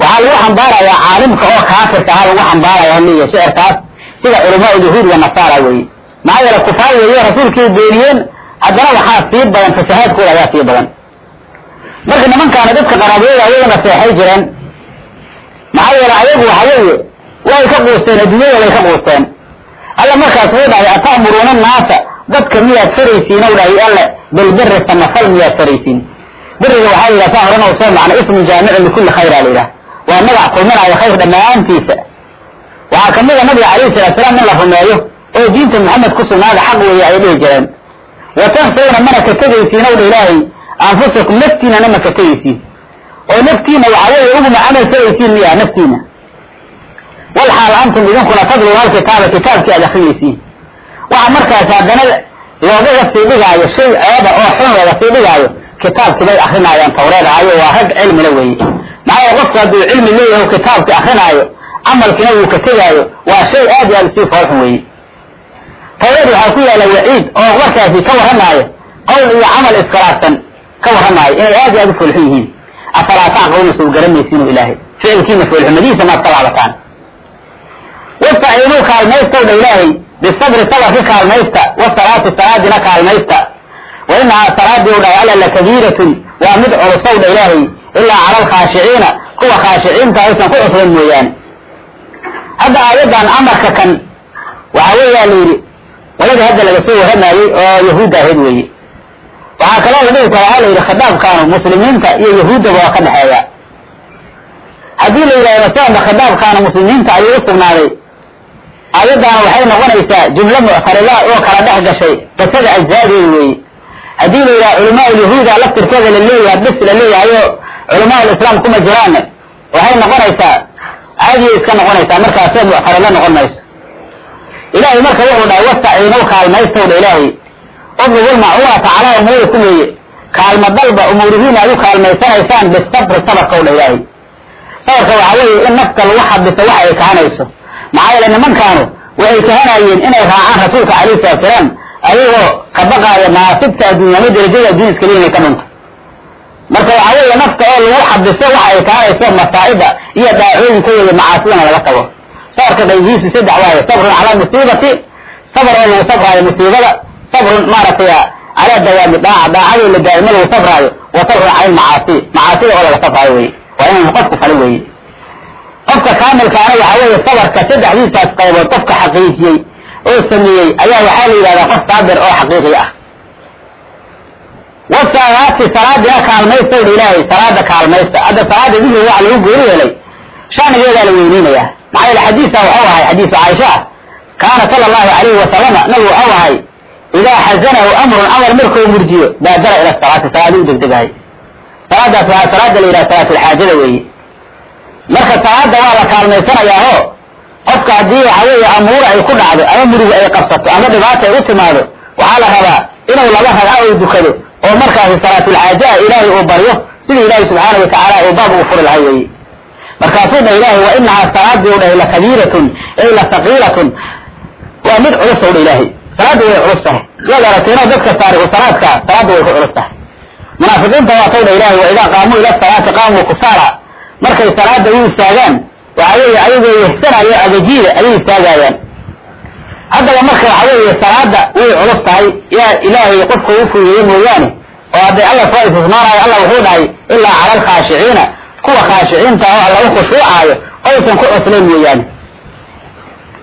waxaa lagu xambaarayaa caalimka oo kaafirka ahaa lagu xambaaraya leeya shicirkaas sida culamaa yahuud wa nasaara weeye maxaa yeele kufaar weeye rasuulkii beeniyeen haddana waxaa sii badan fasahaadkooda ayaa sii badan. Marka nimankaana dadka qaraabiyada ayagana seexay jireen. Maxaa yeele ayagu waxa weeye way ka quusteen adduunyada way ka quusteen. Alla markaas wuu dhahay ata'muruuna naasa dadka miyaad faraysiin ou dhahay alle bilbiri samafal miyaad faraysiin biriga waxaa la yidhaha saa horena u soo macna ismu likulli khayra la yidhaha waa magac kulminaayo khayr dhammaantiisa. Waxaa ka mid a nabiga calayhi salatu salaam in la rumeeyo oo diinta maxamed ku sugnaada xaq weeye ay dhihi jireen. Wa taksawna mana ka tegaysiin ow ilaahay anfusakum naftiinana ma ka tegaysiin oo naftiina waxa weeye uguma camal falaysiin miya naftiina? Walxaal antum idinkuna tadluuna alkitaaba kitaabkii aad akrinaysiin waxa markaas haddana loogaga sii dhigaayo shay ceeba oo xun looga sii dhigaayo kitaabkii bay akrinaayaan tawreed ahayo waa rag cilmila weeye maxaa yeele qofku hadduu cilmi leeyahay kitaabkii akrinaayo camalkiina wuu ka tegaayo waa shay aad iyo aad u sii foolxun weeye. Tawreed waxaa ku yaalla waciid oo markaasi ka warramaayo qowl iyo camal iskhilaafsan ka warramaayo inay aad iyo aad u foolxun yihiin. Afalaa tacqiluna soo garanaysiinu ilaahay. Ficilkiina foolxumadiisa maad ka laabataan wastaciinuu kaalmaystow dha ilaahay bisabri sabarka kaalmaysta wasalaati salaadina kaalmaysta. Wa inahaa salaadii u dhahay alla lakabiiratun waa mid culusow dha ilaahay ilaa cala alkhaashiciina kuwa khaashiciinta aysan ku cusban mooyaane hadda aayaddan amarka kan waxa weeyaa la yidhi waladii hadda laga soo warramayey oo yahuudda ahayd weeye waxaa kaloo la dhihi karaa la yidhi khitaabkaanu muslimiinta iyo yahuuddaba waa ka dhexeeya haddii la yidhahdo masalanba khitaabkaanu muslimiinta ayuu u sugnaaday aayaddaana waxay noqonaysaa jumlo muctarida oo kala dhex gashay qisada ajzaadeeda weeye haddii la yidhaha culamaa ulyahuuda laftirkeeda la leeyahay bis la culamaa ulislaam kuma jiraan. Waxay noqonaysaa caadiyay iska noqonaysaa markaasoo muctarida noqon mayso. Ilaahay marka wuxuu dhahay wastaciinuu kaalmaystow dha ilaahay. Udlubul macuunata calaa umuurikum weeye. Kaalma dalba umuurihiin aad u kaalmaysanaysaan bisabri sabarkow dha ilaahay. Sabarka waxaa weeye in nafta lagu xabiso wax ay kahanayso. Maxaa yeele nimankaanu waxay kahanayeen inay raacaan rasuulka calayhi salatu salaam ayagoo ka baqaaya naasibta adduunyama darajada adduun iskale inay ka dhunto marka waxaa weeye nafta oo lagu xabiso waxa ay kahanayso masaa'ida iyo daacooyinka weeye macaasidana laga tago. Sabarka qaybihiisu saddex waaye sabrun calaa musiibati. Sabr oo lagu sabraayo musiibada. Sabrun maaragtay calaa dawaami daaca. Daacadoo la daa'imo lagu sabraayo. Wa sabrun cala almacaasi macaasida oo laga sabraayo weye waa inuu qofku fali weeye qofka kaamilkaana waxaa weeye sabarka saddexdiisaas qaybood qofka xaqiijiyey oo sameeyey ayaa waxaa la yidhahdaa qof saabir oo xaqiiqi ah wasalaati salaadina kaalmaysta udha ilaahay salaada kaalmaysta. Hadda salaada dikriga waxa lagu gooni yeelay shanigeedaa la weyneynayaa maxaa yeele xadiisa waxau ahay xadiisu caaisha ah. Kaana sala allahu alayhi wasalama nabigu waxau ahay idaa xazanahu amrun amar markuu murjiyo baadara ila salaati. Salaadi u degdegahay salaadaas waa salaada la yidhaha salaatulxaajada weeye. Marka salaada waa la kaalmaysanayaa oo qofka haddii waxa weeye amuura ay ku dhacdo ama murugu ay qabsato ama dhibaata ay u timaado waxaa la rabaa inuu laba ragca uu dukado oo markaasi salaatulxaajaha ilaahay uu baryo sida ilaahay subxaana watacaala uu baab ugu furi lahay weeye markaasuu dha ilaahay wa inahaa salaadii u dhahay lakabiiratun ay la saqiilatun. Waa mid culus u dha ilaahay. Salaadda way culus tahay. Yaad aragteenoo dadka saariku salaadka salaadda way ku culus tahay. Munaafiqiinta waa tawdha ilaahay wa idaa qaamuu ila salaati qaamuu kusaala markay salaada u istaagaan waxa weeye ayagoo yehsanayo agajiida ayay istaagaayaan haddaba marka waxa weeye salaada way culus tahay. Yaa ilaahay qofka u fuuyeeye mooyaane oo hadday alla soo istismaanayo alla wuxuu dhahay ilaa cala alkhaashiciina kuwa khaashiciinta oo alla u khushuucaayo oysan ku cuslayn mooyaane.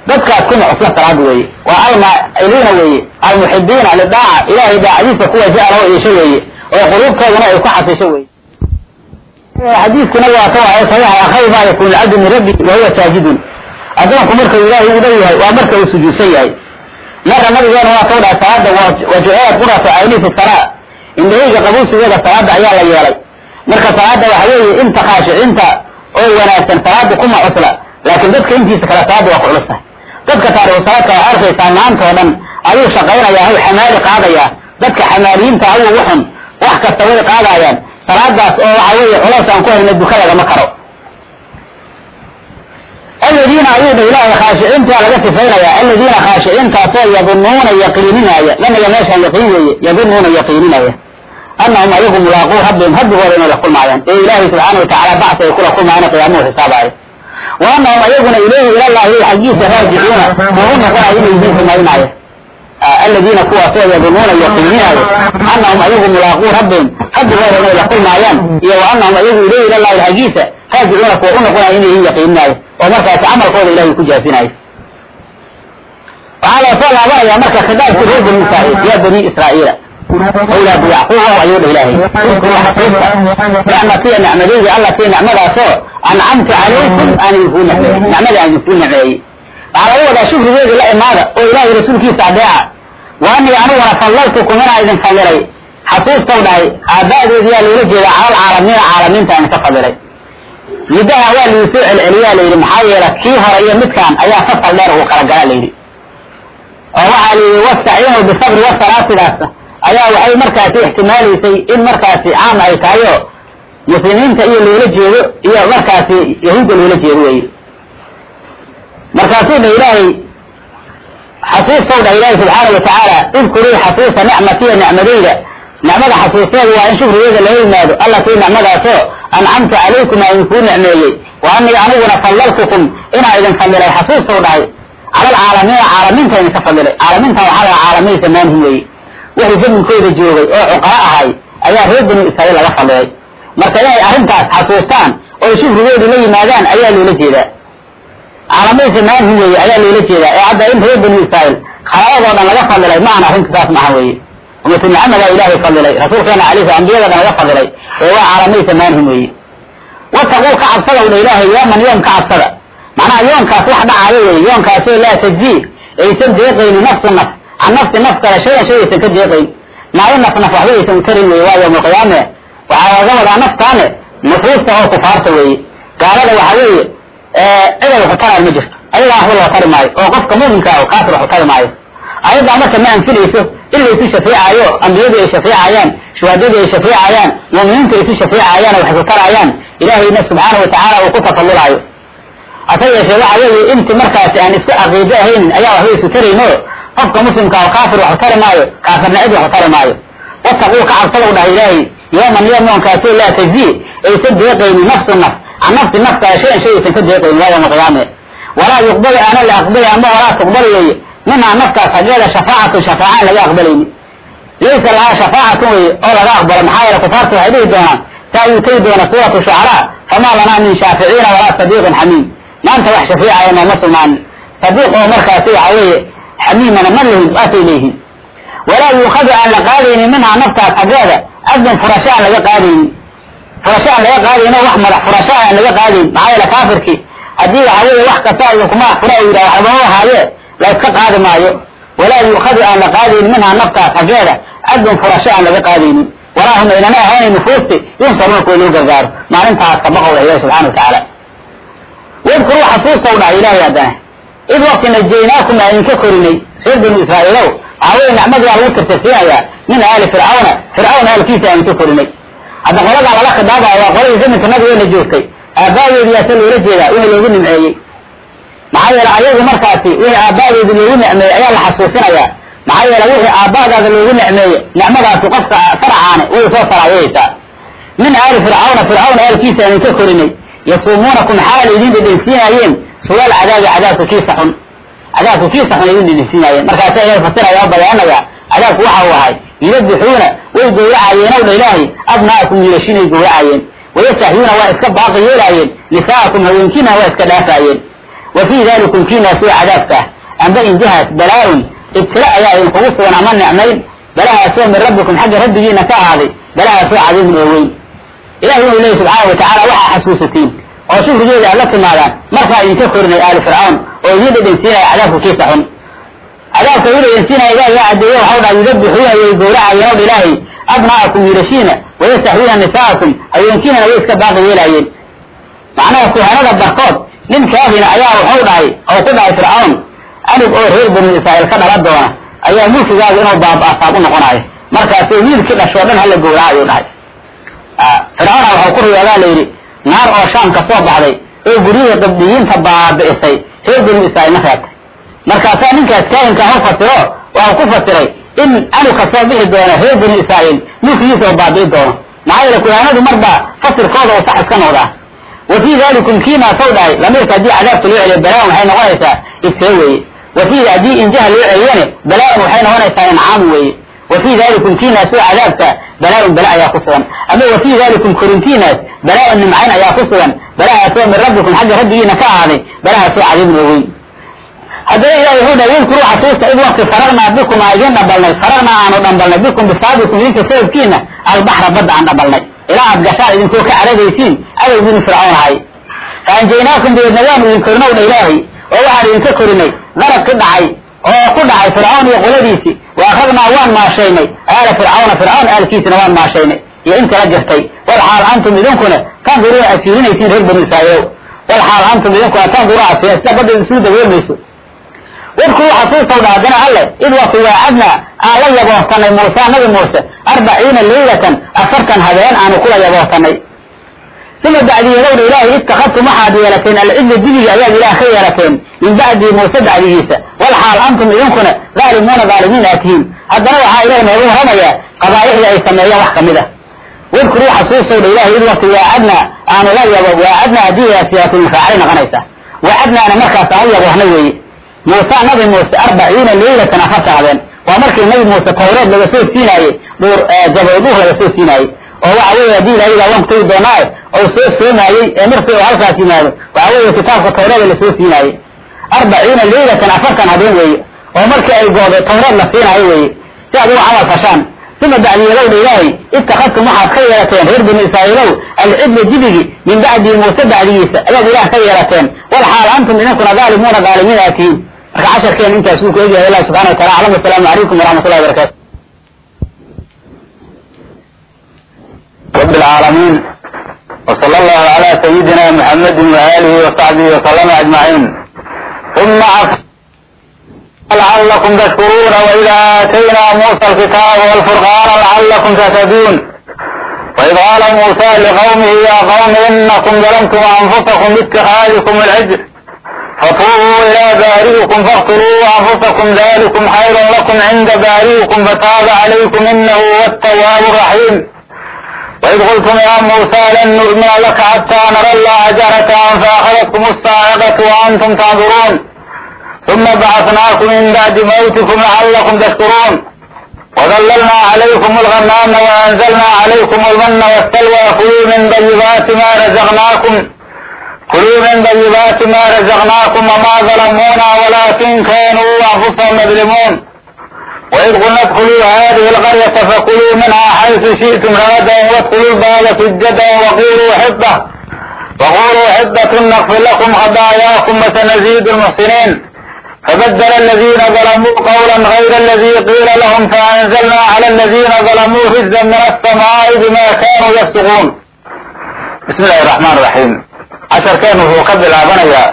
Dadkaas kuma cusla salaad weeye. Waa almaa'iliina weeye almuxibiina lidaaca ilaahay daacadiisa kuwa jecla oo iisho weeye oo quluubtooduna ay ku xasisho weeye. Xadiiskuna waa ka waaya saxiixa akhaw maa yakunu lcabdu min rabbi wa huwa saajidun addoonku marka ilaahay u yahay waa marka uu sujuudsan yahay. Marka nabigeena waa kau dhaha salaada wa jucilat quratu ayni fi salaa indhahayga qabuusigeeda salaada ayaa la yeelay. Marka salaada waxa weeye inta khaashiciinta oo wanaagsan salaada kuma cusla laakiin dadka intiisa kale salaada waa ku culus tahay. Dadka taariku salaadka waa arkaysaa maanta oo dhan ayuu shaqaynayaa haw xamaali qaadayaa. Dadka xamaaliyiinta hawu uxun wax kasta way qaadayaan. Salaadaas oo waxa weeye culays aan ku hayna duka lagama karo aladiina ayuu dha ilaahay khaashiciintaa laga sifaynaya aladiina khaashiciintaasoo yadunuuna yaqiininaya lamiga meeshaan yaqiin weeye yadunuuna yaqiininaya. Anahum ayagu mulaaquu rabbihim rabbigooda inay la kulmaayaan ee ilaahay subxaana watacaala bacsi ay kula kulmaayaan qiyaamuhu xisaabaayo wa anahum ayaguna ilayhi ilallahi xaggiisa raajicuuna oo u noqonaya inay yihiin rumaynaayo aladiina kuwaasoo yadunuuna yaqiininaayo anahum ayagu mulaaquu rabbihim rabbigooda inay la kulmaayaan iyo wa anahum ayagu ilayhi ilallahi xaggiisa raajicuuna kuwa u noqonaya inay yihiin yaqiininaayo oo markaasi camalkooda ilahay ku jaasinayo. Waxaa loo soo laabanaya marka khitaabkii reer bani israaiil ya bani israa'iila awlaadu yacquub ayuu dhah ilaahay. Udkuruu xasuusta. Nicmatiya nicmadaydi allatii nicmadaasoo ancamtu calaykum aan idinku nicmeeyey nicmadii aan idinku nicmeeyey waxaa laga wadaa shukrigeedii la imaada oo ilaahay rasuulkiisa adeeca wa aniguna fadlaltukum inaa idin fadilay xasuustaw dhahay aaba'deediyaa loola jeedaa calal caalamiina caalamiinta idinka fadilay middaha waa lagu soo celceliyaa layidhi maxaa yeele kii hore iyo midkaan ayaa fasal dheer uu kala gala layidhi oo waxaa layidhi wastaciinuu bisabri wasalaatidaas ayaa waxay markaasi ixtimaalaysay in markaasi caam ay tahay muslimiinta iyo loola jeedo iyo markaasi yahuudda loola jeedo weeye markaasuu dha ilaahay xasuustow dhah ilaahay subxaana watacaala idkuruu xasuusta nicmatiya nicmadayda nicmada xasuusteedu waa in shukrigeeda laga yimaado. Allatii nicmadaasoo ancamtu calaykum aa idinkuu nicmeeyey wa anii aniguna fadlaltukum inaa idin fadilay xasuustow dhahay cala alcaalamiina caalamiinta idinka fadilay caalamiinta waxaa laga caalamay samaanhi weeye wixii zaminkooda joogay oo cuqala ahay ayaa reer bani israaiil laga fadilay marka inay arrintaas xasuustaan oo shukrigeedu la yimaadaan ayaa loola jeedaa. Caalamay samaanhi weeye ayaa loola jeedaa. Ee hadda in reer bani israaiil khalaadoo dhan laga fadilay ma aan arrintu saas maaha weeye ummatu maxamedaa ilaahay fadilay rasuulkeena alayhi ambiyadana laga fadilay ee waa caalamay samaanhim weeye wataquu ka cabsadaw dha ilaahay yooman yoom ka cabsada macnaha yoonkaas wax dhacaayo weeye yoonkaasoo laa tajzii aysan deeqayni nafsu naf can nafsi naf kale shayan shay aysan ka deeqayn maayo naf naf waxba aysan utarin weye waa yowma alqiyaame waxaa laga wadaa naftaane nufuusta oo kufaarta weeye gaalada waxa weeye ciday wax ma jirto ayagaa waxba loo tari maayo oo qofka muminka ah kaafir wax maayo ayaddaa marka ma anfilayso in la isu shafeecayo ambiyadu ay shafeecayaan shuhadadu ay shafeecayaan mu'miniintu ay isu shafeecayaan wax isu tarayaan ilaahayna subxaana watacaala uu ku tafadulaayo. Hase yeeshee waxa weeye inti markaasi aan isku caqiido ahaynin ayaa waxba isu tarayno qofka muslimka oo kaafir wax utari maayo kaafirna cid wax utari maayo. Wataquu ka cabsadow dhaha ilaahay yooman yoom yoonkaasoo laa tajzii aysan deeqaynin nafsu naf can nafsi naftaa shayan shay aysan ka deeqaynin waa yowma alqiyaame. Walaa yuqbalu aana la aqbali ama walaa tuqbal weeye minhaa naftaas xaggeeda shafaacatun shafaacaan laga aqbalayni? Laysa lahaa shafaacatun weye oo laga aqbalo maxaa yeele kufaarta waxay dhihi doonaan saa yuutay doona suuratu shucaraa famaa lanaa min shaaficiina walaa sadiiqin xamiim. Maanta wax shafiicaya nooma sugnaanin sadiiq oo markaasi waxa weeye xamiimana ma lihin waasay leeyihiin walaa yuukhadu aan la qaadaynin minhaa naftaas xaggeeda adun furasho aan laga qaadaynin. Furasho aan laga qaadayno wax madax furasho aan laga qaadayn maxaa yeele kaafirkii haddii waxa weeye wax kasta idinkuma fura u yidhah waxbama ahaaye la iska qaadi maayo. Walaa yuukhadu aan la qaadaynin minhaa naftaas xaggeeda adun furasho aan laga qaadaynin. Walaa hum aynana ahayn nufuusti yunsaruuna loo gargaaro. Maalintaas ka baqowda ilahi subxana watacaala wadkuruu xasuustaw dhaha ilaahay haddana. Id waqti najaynaakum aa idinka korinay reer banu israa'iilow waxaa weye nicmadii waa lagu tirtirsiinayaa min aali fircawna fircawn aalkiisa aan korinay. Hadda qoladaa lala khidaabaya waa qoladii zaminka nabigeena joogtay aabaadeedi yaase loola jeedaa wixii loogu nimceeyey maxaa yeele ayagu markaasi wixii aaba'deedi loogu nicmeeyey ayaa la xasuusinayaa. Maxaa yeele wixii aabba'daada loogu nicmeeye nicmadaasu qofka faracaane way soo saraayaysaa min aali fircawna fircawn aalkiisa idinka korinay yasuumuunakum xaal idin dhedhensiinaayeen suwal cadaabi cadaabka kiisa xun cadaabka kiisa xun idin dhedhensiinaayeen markaasaa ilahay fasiraya oo bayaanaya cadaabku waxa uu ahay yudabixuuna way gowracaayeen ow dha ilaahay abna'akum wiilashinay gowracaayeen wayastaxyuuna waa iska baaqi yeelaayeen nisaa'akum haweenkiina waa iska dhaafaayeen wa fii dalikum kiinaas waa cadaabka ah amba injahaas balaa-un ibtila ayaa idinkugu sugan ama nicmayn balahaasoo min rabbikum xagga rabbigiina ka ahaaday balahaasoo cadiimun oo weyn ilahi wuxuu leeyay subxaana wa tacala waxaa xasuusatiin oo shukrigeeda aad la timaadaan markaa idinka korinay aali fircawn oo idiin dhedhensiinaya cadaabka kiisa xun cadaabka u dhedhensiinaya ilaah yaa cadeeye waxau dhaha yudabixuuna way gowracayeen ow dha ilaahay abna'akum wiilashiina wayastaxyuuna nisaa'akum haweenkiinana way iska baaqi yeelaayeen macnaha kuhanada barkood nin kaahina ayaa waxau dhahay oo ku dhahay fircawn anug oo reer banu israa'iil ka dhala doona ayaa mulkigaaga inuu baaba-asaab u noqonayo markaasoo wiilkii dhashoo dhan hala gowraca ayuu dhahay. Fircawna waxau ku riyoodaa la yidhi naar oo shaam ka soo baxday oo guryihii qibdiyiinta baabi'isay reer banu israa'iilna reebtay markaasaa ninkaas kaahinka hau fasiro waxau ku fasiray in anug ka soo bixi doono reer banu israa'iil mulkigiisa baabi'i doono maxaa yeele kuhaanadu marba fasirkooda uu sax iska noqdaa wa fii dalikum kiinaasaw dhahay lamiirka haddii cadaabka loo celiyo balaan waxay noqonaysaa ibtila weeye wa fii haddii injaha loo celiyane balaan waxay noqonaysaa incaam weeye wa fii dalikum kiinaas oo cadaabka balaa-un bala ayaa ku sugan ama wa fii dalikum korintiinaas balaa-un nimcayn ayaa ku sugan balahaasoo min rabbikum xagga rabbigiina ka ahaaday balahaasoo cadiibun oo weyn haddana ilahi wuxuu dhahay yadkuruu xasuusta id fararnaa bikum aa idin dhabalnay fararnaa aanu dhambalnay bikum bisaabikum idinka sababkiina albaxra badda aan dhabalnay ilaa aad gashaan idinkoo ka caragaysiin adowgiinu fircawn ahay. Fa anjaynaakum dabeedna waanu idin korinow dha ilaahay oo waxaan idinka korinay darab ki dhacay oo ku dhacay fircawn iyo qoladiisii wa akhadnaa waan maashaynay. Aala fircawna fircawn aalkiisina waan maashaynay. Iyo inta la jirtay. Wal xaal antum idinkuna tanduruuna aad fiirinaysiin reer banu israa'iil. Wal antum idinkuna tanduruuna aad fiirin sida badda isuu daboolmayso wadkuru xasuustaw dha haddana alle id waqti waacadnaa aan la yaboohtanay muuse nabi muuse arbaciina laylatan afartan habeen aanu kula yaboohtanay uma bacdiyadowdha ilaahay itakadtum waxaad yeelateen alcidla dibiga ayaad ilaah ka yeelateen min bacdii muuse bacdigiisa wal xaal antum idinkuna daalimuuna daalimiin aad tihiin haddana waxaa ilaah noogu waramayaa qabaa'ixdii ay sameeyeen wax ka mid a wadkuruu xasuustowdha ilahay id waqti waacadnaa aanu la yabo waacadnaa haddii siyaatulmufaacilay noqonaysa. Wacadnaana markaas aan u yaboohnay weeye muuse nabi muuse arbaciina laylatan afarta habeen. Waa markii nabi muuse tawreed laga soo siinaayey dhuur jabooduh laga soo siinaayey oo waxa weeye haddii ilahigaa waan kutagi doonaaye oo soo soomaayey ee markii oo halkaas yimaado waxa weeye kitaabka tawreeda la soo siinaayey arbaciina laylatan afartan habeen weeye. Oo markii ay goodo tawreed la siinaayo weeye. Si aad ugu camal fashaan uma bacdiyadowdha ilaahay itakadtum waxaad ka yeelateen reer binu israa'iilow alcidla dibigi min bacdii muuse bacdigiisa ayaad ilaah ka yeelateen. Wal xaal antum idinkuna daalimuuna daalimiin marka casharkeena intaas wuu ku egyahay ilah subxana wa taala aclam asalaamu calaykum waraxmat ullahi barakaatu rabbilcaalamiin wsala allahu calaa sayidina muxammadin waaalihi wasaxbihi wasalama ajmaciin. Uma lacalakum tashkuruuna waida aatayna muusa alkitaaba walfurqaana lacalakum tahtaduun waid qaala muusa liqawmihi ya qawmi inakum dalamtum anfusakum biitikaadikum alcijr فتوبوا إلى بارئكم فاقتلوا أنفسكم ذلكم خير لكم عند بارئكم فتاب عليكم إنه هو التواب الرحيم وإذ قلتم يا موسى لن نؤمن لك حتى نرى الله جهرة فأخذتكم الصاعقة وأنتم تعذرون ثم بعثناكم من بعد موتكم لعلكم تشكرون وظللنا عليكم الغمام وأنزلنا عليكم المن والسلوى كلوا من طيبات ما رزقناكم كلوا من طيبات ما رزقناكم وما ظلمونا ولكن كانوا أنفسهم يظلمون وإذ قلنا ادخلوا هذه القرية فكلوا منها حيث شئتم رغدا وادخلوا الباب سجدا وقولوا حبة وقولوا حبة نغفر لكم خطاياكم وسنزيد المحسنين فبدل الذين ظلموا قولا غير الذي قيل لهم فأنزلنا على الذين ظلموا رجزا من السماء بما كانوا يفسقون بسم الله الرحمن الرحيم casharkeen wuxuu ka bilaabanayaa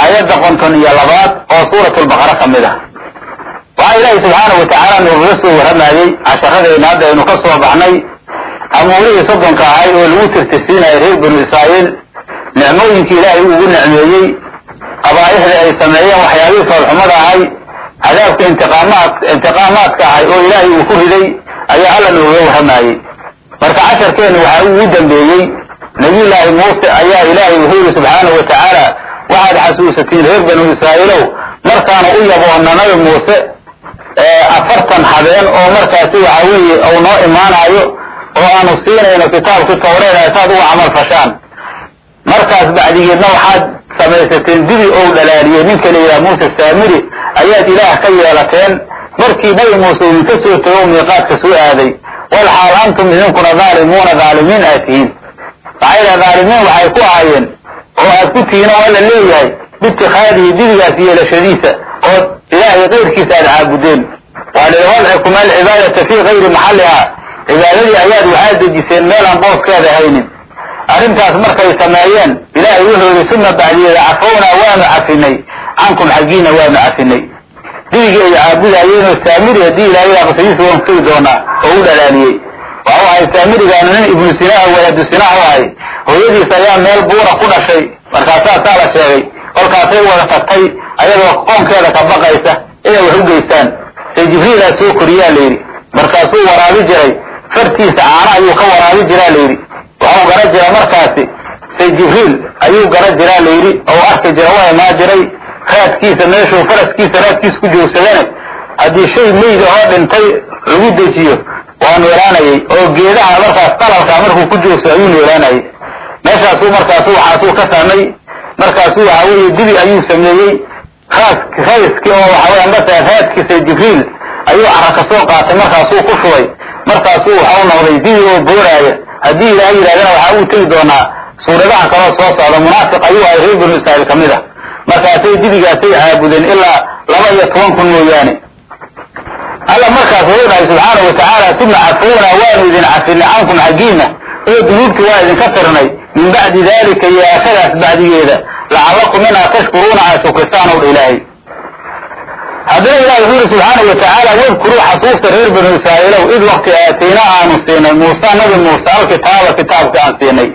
aayadda konton iyo labaad oo suurat lbaqara ka mid ah. Waxaa ilaahi subxaanahu watacaala noogaga soo warramayey casharadeenna hadda aynu ka soo baxnay amuurihii soddonka ahay oo lagu tirtisiinayay reer binu israa'iil nicmooyinkii ilaahay ugu necmeeyey qabaa'ixdii ay sameeyeen waxyaabihii foolxumada ahay cadaabka intiqaamaad intiqaamaadka ahay oo ilaahay uu ku riday ayaa alla noogaga warramaayey marka casharkeenna waxaa ugu dambeeyey nabiyullaahi muuse ayaa ilaahay wuxuu yidhi subxaanahu wa tacaala waxaad xasuusatiin reer banu israa'iilow markaanu u yaboonna nabi muuse afartan habeen oo markaasi waxa weeye uu noo imaanayo oo aanu siinayno kitaabkii tawreeda saad uga camal fashaan. Markaas bacdigeedna waxaad samaysateen dibi ou dhalaaliyey ninka la yidhaha muuse saamiri ayaad ilaah ka yeelateen. Markii nabi muuse uu idinka soo tego o miiqaadka soo aaday wal xaal antum idinkuna dhaalimuuna dhaalimiin aad tihiin yidhaha dhaalimiin waxay ku ahaayeen oo aad ku tihiin oo alla leeyahay biitikhaadihi dibigaas yeelashadiisa oo ilaahay keyrkiisa aad caabudeen. Waa liwadcikum alcibaadata fii kayri maxalliha. Cibaadadii ayaad waxaad dejiseen meel aan booskeeda haynin. Arrintaas markay sameeyeen ilaahay wuxuu yidhi suma bacdiyeeda cafownaa waanu cafinay. Cankum xaggiina waanu cafinay. Dibigii ay caabudaayeenoo saamiri haddii ilaahay qisadiisa waan fegi doonaa oo u dhalaaliyey waxau ahay saamirigaanu nin ibnu sinaha waladu sinaha ahay hooyadiis ayaa meel buura ku dhashay. Markaasaa saa la sheegay. Kolkaasay wada tagtay ayadoo qoonkeeda ka baqaysa inay wax u geystaan. Say jibriilaa soo koriyaa layidhi markaasuu waraabi jiray. Fartiisa caana ayuu ka waraabi jiraa layidhi waxau gara jira markaasi. Say jibriil ayuu gara jiraa layidhi oo arki jira u imaa jiray. Raadkiisa meeshuu faraskiisa raadkiisa ku joogsadane haddii shay meyda oo dhintay lagu dejiyo waa noolaanayay oo geedaha markaas qalalkaa markuu ku joogsado ayuu noolaanayay meeshaasuu markaasu waxaasuu ka fahmay markaasuu waxa weeye dibi ayuu sameeyey. Raas rayskii oo waxawey masa raadkiisa jibriil ayuu cara ka soo qaatay. Markaasuu ku shubay. Markaasuu waxau noqday dibi oo booraaya haddii ilaahay yidhahdana waxaa uu tegi doonaa suuradaha kaloo soo socda munaafiq ayuu ahay reer banu israa'iil ka mid ah. Markaasay dibigaasay caabudeen ilaa laba iyo toban kun mooyaane alla markaas wuxuu dhahay subxaanau watacaala suma cafownaa waanu idin cafinay cankum xaggiina. Oo dunuubti waa idinka tirnay min bacdi daalika yeashadaas bacdigeeda. Lacallakum inaad tashkuruuna aad shukrisaan ow dha ilaahay. Haddana ilahi wuxuu yihi subxaanau watacaala wadkuruu xasuusta reer banu israa'iilow id wakti aataynaa aanu siinay muusa nabi muuse alkitaaba kitaabka aan siinay.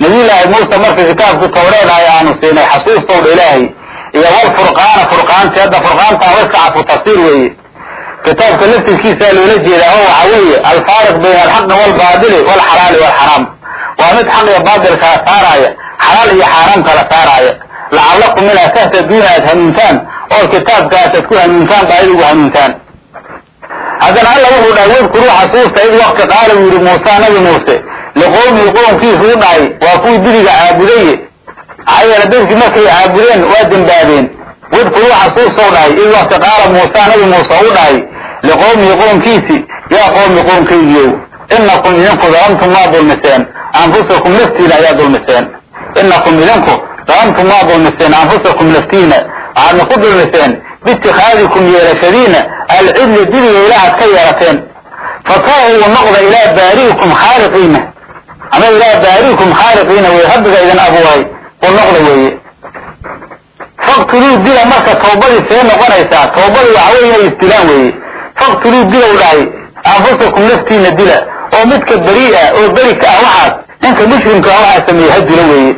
Nabiyullaahi muuse marka kitaabkii tawreedahay aanu siinay xasuustow dha ilaahay. Iyo walfurqaana furqaanti hadda furqaantaa waska cafu tafsiir weeye kitaabka laftirkiisaa loola jeedaa oo waxa weeye alfaariq bayna alxaqi waalbaadili waalxalaali waalxaraam waa mid xaq iyo baadil kala saaraaya xalaal iyo xaaraam kala saaraaya lacallakum inaad tahtaduuna aad hanuuntaan oo kitaabkaas aad ku hanuuntaan baa idigu hanuuntaan. Haddana alla wuxuu dhahay wadkuruu xasuusta id wakti qaala uu yidhi muusa nabi muuse liqowmihi qoomkiisu u dhahay waa kuwii dibiga caabudaye yeele dadkii markay caabudeen waa dembaabeen wadkuruu xasuustow dhahay id wakti qaala muusa nabi muuse u dhahay liqowmihi qoomkiisi yaa qowmi qoomkaygiiow inakum idinku dalamtum maa dulmiseen anfusakum laftiina ayaa dulmiseen inakum idinku dalamtum maa dulmiseen anfusakum laftiina waxaadna ku dulmiseen biitikhaadikum yeelashadiina alcidla dibiga ilaahaad ka yeelateen fatahuu noqda ilaa baari'ikum khaaliqiina ama ilaa baari'ikum khaaliqiina wey rabbiga idin abuuray u noqda weeye faqtuluu dila marka tawbadii see noqonaysaa tawbadii waxa wey inay isdilaan weeye faqtuluu dilow dhahay anfusakum laftiina dila. Oo midka beri'a oo beri ka ah waxaas ninka mushrimka ah waxaa sameeyey ha dilo weeye.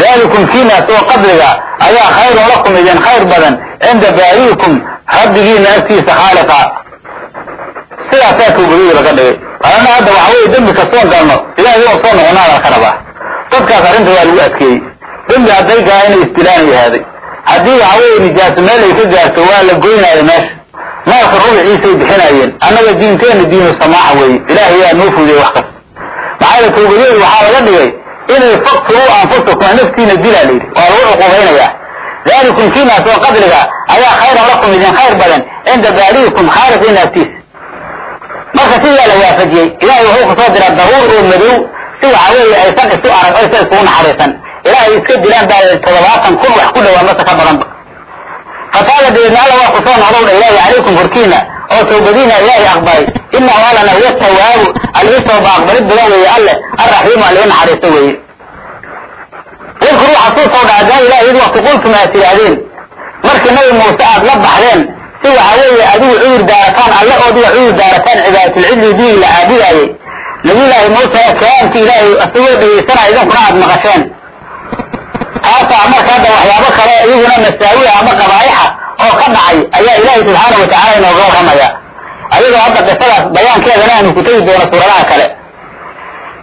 Dalikum kiinaas oo qadriga ayaa khayrun lakum idin khayr badan cinda baari'ikum rabbigiina agtiisa khaaliqa. Sidaasaa tawbadii laga dhigay. Alana hadda waxa weye dembi kastoon galno ilahay oo soo noqonaa la ka rabaa dadkaas arrinta waa lagu adkeeyey. Dembi hadday galaan inay isdilaan yahaaday haddii waxa weye nijaaso meel ay ka gaarto waa la goynaayo meesha maalka rubixiisay bixinaayeen annaga diinteenna diinu samaaxa weeye. Ilaahay yaa noo fuudiyey wax kasta. Maxaa yeele tawbadeedu waxaa laga dhigay inay faqtuluu anfusakum naftiina dilaa layidhi waa lagu cuqubaynayaa dalikum kiinaas oo qadriga. Ayaa khayran lakum idin khayr badan. Cinda baari'ikum khaaliqiina agtiisa marka sidaa la waafajiyey ilahay wuxuu ku soo diraa daruur oo madow si waxa weeye aysan isu arag aysan iskugu naxariisan. Ilaahay iska dilaan baa toddobaatan kun wax ku dhowaa mase ka badanba fataala dabeedna alla waa ku soo noqdow dha ilaahi calaykum korkiina oo tawbadiina ilaahay aqbalay. Inahu allana huwa tawaabu allihii tooba aqbalid badan weeye alle arraxiimu allihi naxariisto weeye. Wadkuruu xasuustow dha haddaa ilahay id wakti qultum aad tidhaahdeen markii nabi muuse aad la baxdeen si waxa weeye adigu cudur daarataan alle oodiga cudur daarataan cibaadatul-cidli digii la caabudaayey nabiyullaahi muuse kalaamki ilaahay isagoo dhegaysanaya idinkuna aad maqasheen taasaa marka hadda waxyaabo kale iyaguna masaawi ama qabaa'ixa oo ka dhacay ayaa ilaahay subxaana wa tacala inooga warramaya. Ayadoo hadda qisadaas bayaankeedana aanu ku tegi doono suuradaha kale.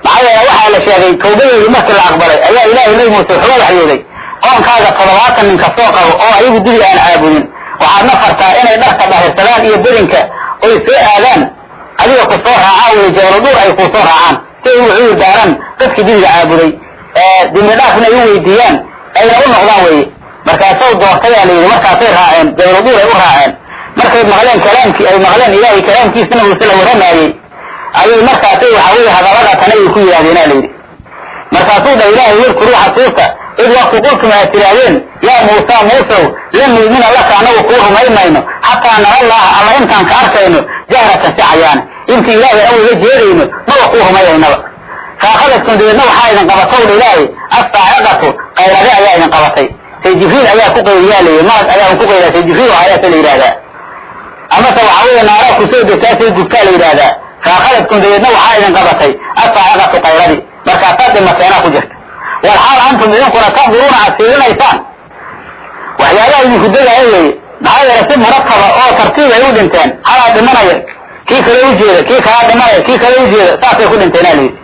Maxaa yeele waxaa la sheegay tawbadeedii markii la aqbalay ayaa ilaahay nabi muuse wuxuga waxyooday qoonkaaga toddobaatan ninka soo qabo oo ayagu dibi aan caabudin waxaadna fartaa inay dharka dhahirsadaan iyo bedinka oy soo aadaan adiga ku soo raacaan wey jawladuur ay kuu soo raacaan si ay u cudur daaraan dadkii dibiga caabuday. Dimbi dhaafna ay u weydiiyaan ayna u noqdaan weye markaasay doortayaa la yidhi markaasay raaceen jawladuur ay u raaceen. Markay maqleen kalaamkii ay maqleen ilaahay kalaamkiisana uuse la waramaayey. Ayay markaasay waxa weye hadallada tan ayay ku yidhahdeena la yidhi. Markaasuu dha ilaahay wadkuruu xasuusta id wakti qultum aad tidhaahdeen yaa muusa muusow lan nu'mina laka anagu kuu rumaymayno xataa nara allaha alla intaan ka arkayno jahratan si cayaana intii ilaahay awga jeedayno maba kuu rumayaynaba faakhadatkum dabeedna waxaa idin qabatow dha ilaahay assaaciqatu qayrade ayaa idin qabatay. Say jibriil ayaa ku qayriyaa layihi malag ayaa ku qayraa say jibriil ayaasa la yidhahdaa amase waxaa weeye naaraa ku soo degtaa say gubtaa la yidhahdaa faakhadatkum dabeedna waxaa idin qabatay assaaciqatu qayradii markaasaad dhimateenaa ku jirta. Walxaal antum idinkuna tanduruuna aad fiirinaysaan. Waxyaabaha idinku degaya weye maxaa yeele si murakaba oo tartiib ay u dhinteen halaa dhimanaya. Kii kale ujeeda kii kalaa dhimanaya kii kale ujeeda saasay ku dhinteenaa layidhi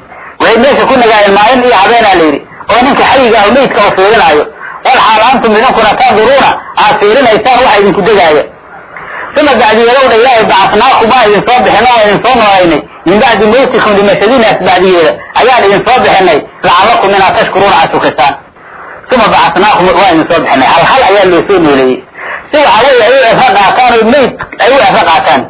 waxay meesha ku nagaayeen maalin iyo habeenaa layidhi oo ninka xayiga ah meydka oo fiirinaayo. Walxaal antum idinkuna tanduruuna aad fiirinaysaan waxa idinku degaaya suma bacdiyeedowdha ilaahay bacasnaakum baan idin soo bixin oo idin soo noolaynay. Min bacdi mawtikum dhimashadiinaas bacdiyeeda ayaan idin soo bixinay. Lacallakum inaad tashkuruuna aad shukrisaan suma bacasnaakum waan idin soo bixinay. Hal hal ayaa loo soo nooleeyey si waxa weeye ay u efra qaataan oo meyd ay u efra qaataan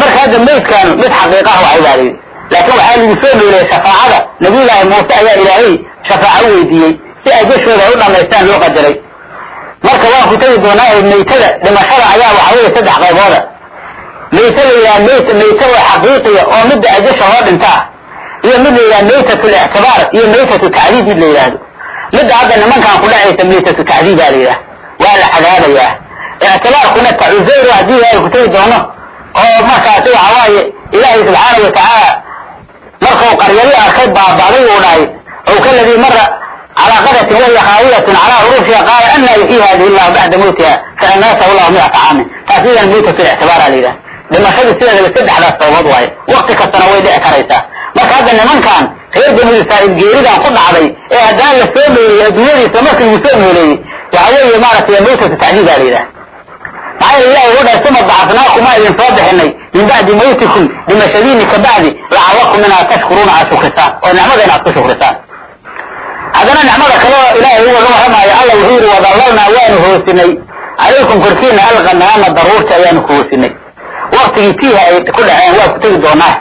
marka hadda meydkaanu mid xaqiiqaha waxay baa layidhi laakiin waxaa lagu soo nooleeyey shafaacada. Nabiyullaahi muuse ayaa ilaahay shafaaco weydiiyey si ay u dhamaystaan loo qadaray. Marka waan ku tegi doonaa maytada dhimashada ayaa waxa weeye saddex qaybooda mayta la yidhaha mayt mayta oo xaqiiqiya oo midda ajasha hoo dhintaa iyo mid la yidhaha maytatu lictibaar iyo maytatu tacdiib mid la yidhaahdo midda hadda nimankan ku dhacaysa maytatu tacdiibaa la yidhaha waa la cadaabayaa ictibaarkuna tacuzeyr haddii ilaahay ku tegi doono oo markaasi waxa waaye ilaahay subxaana wa tacaala markuu qaryadi arkay baaba'day uu dhahay. Ow kaladii mara calaa qadatin wahiya khaawiyatun calaa urushiha qaala anaa yuxyi hadihi llahu bacda mawtiha faanaatahu llahu miata caamin taas idan maytatu lictibaara la yidhaha dhimashadu sideedaba saddexdaas sababood waaye. Wakti kastana way dhici karaysaa. Marka hadda nimankan reer banu israa'iil geeridan ku dhacday ee haddana la soo adduunyadiisa markii lagu soo nooleeyey waxa weeye maaragtay maytatu tacdiibaa la yidhaha maxaa ilahi wuxuu dhahay suma bacasnaakum maa idin soo bixinay. Min bacdi mawtikum dhimashadiini ka bacdi lacallakum inaad tashkuruuna aad shukrisaan oo nicmadeena aad ku shukrisaan haddana nicmada kale oo ilaahay ugaga warramaayo alla wuxuu yidhi wadallalnaa waanu hoosinay calaykum korkiina alqanaama daruurta ayaanu ku hoosinay. Waktigii tiiha ay ku dhaceen waa ku tegi doonaa.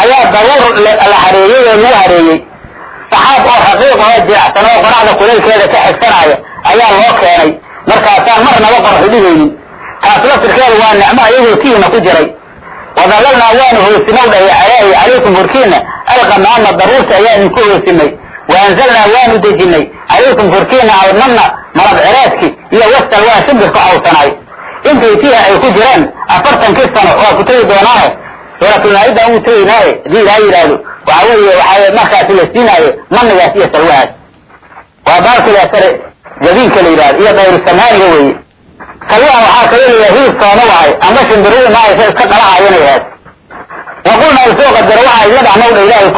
Ayaa daruur la hareeyey oo lagu hareeyey. Saxaab oo raqiiq oo jilicsan oo qoraxda kulaylkeeda ka xigsanaya ayaa loo keenay. Markaasaan marnaba qorxu dhigaynin taas laftirkeeda waa nicmo ayagoo tiihna ku jiray wadallalnaa waanu hoosinow dhahay calaahi calaykum korkiina alqanaama daruurta ayaanu ku hoosinay waanzalnaa waanu dejinay calaykum korkiina almanna malab cireedki iyo wastal waa shimbirka hawsanaay intay tiiha ay ku jireen afartankii sano waa ku tegi doonaahe suuratulmaa-ida uu tegaynaahe haddii ilaa yidhaahdo waxa weeye waxaa markaasi la siinaaye manigaas iyo salwahaas waa baalkila sare jabiinka la yidhahdo iyo dayru samaaniga weeye salwaha waxaa kala leeyahay hilib soono wahay ama shimbiradu maaysa iska dhalahayanay ahayd waqulna ay soo qadaro waxa idla dhacnow dha ilaahay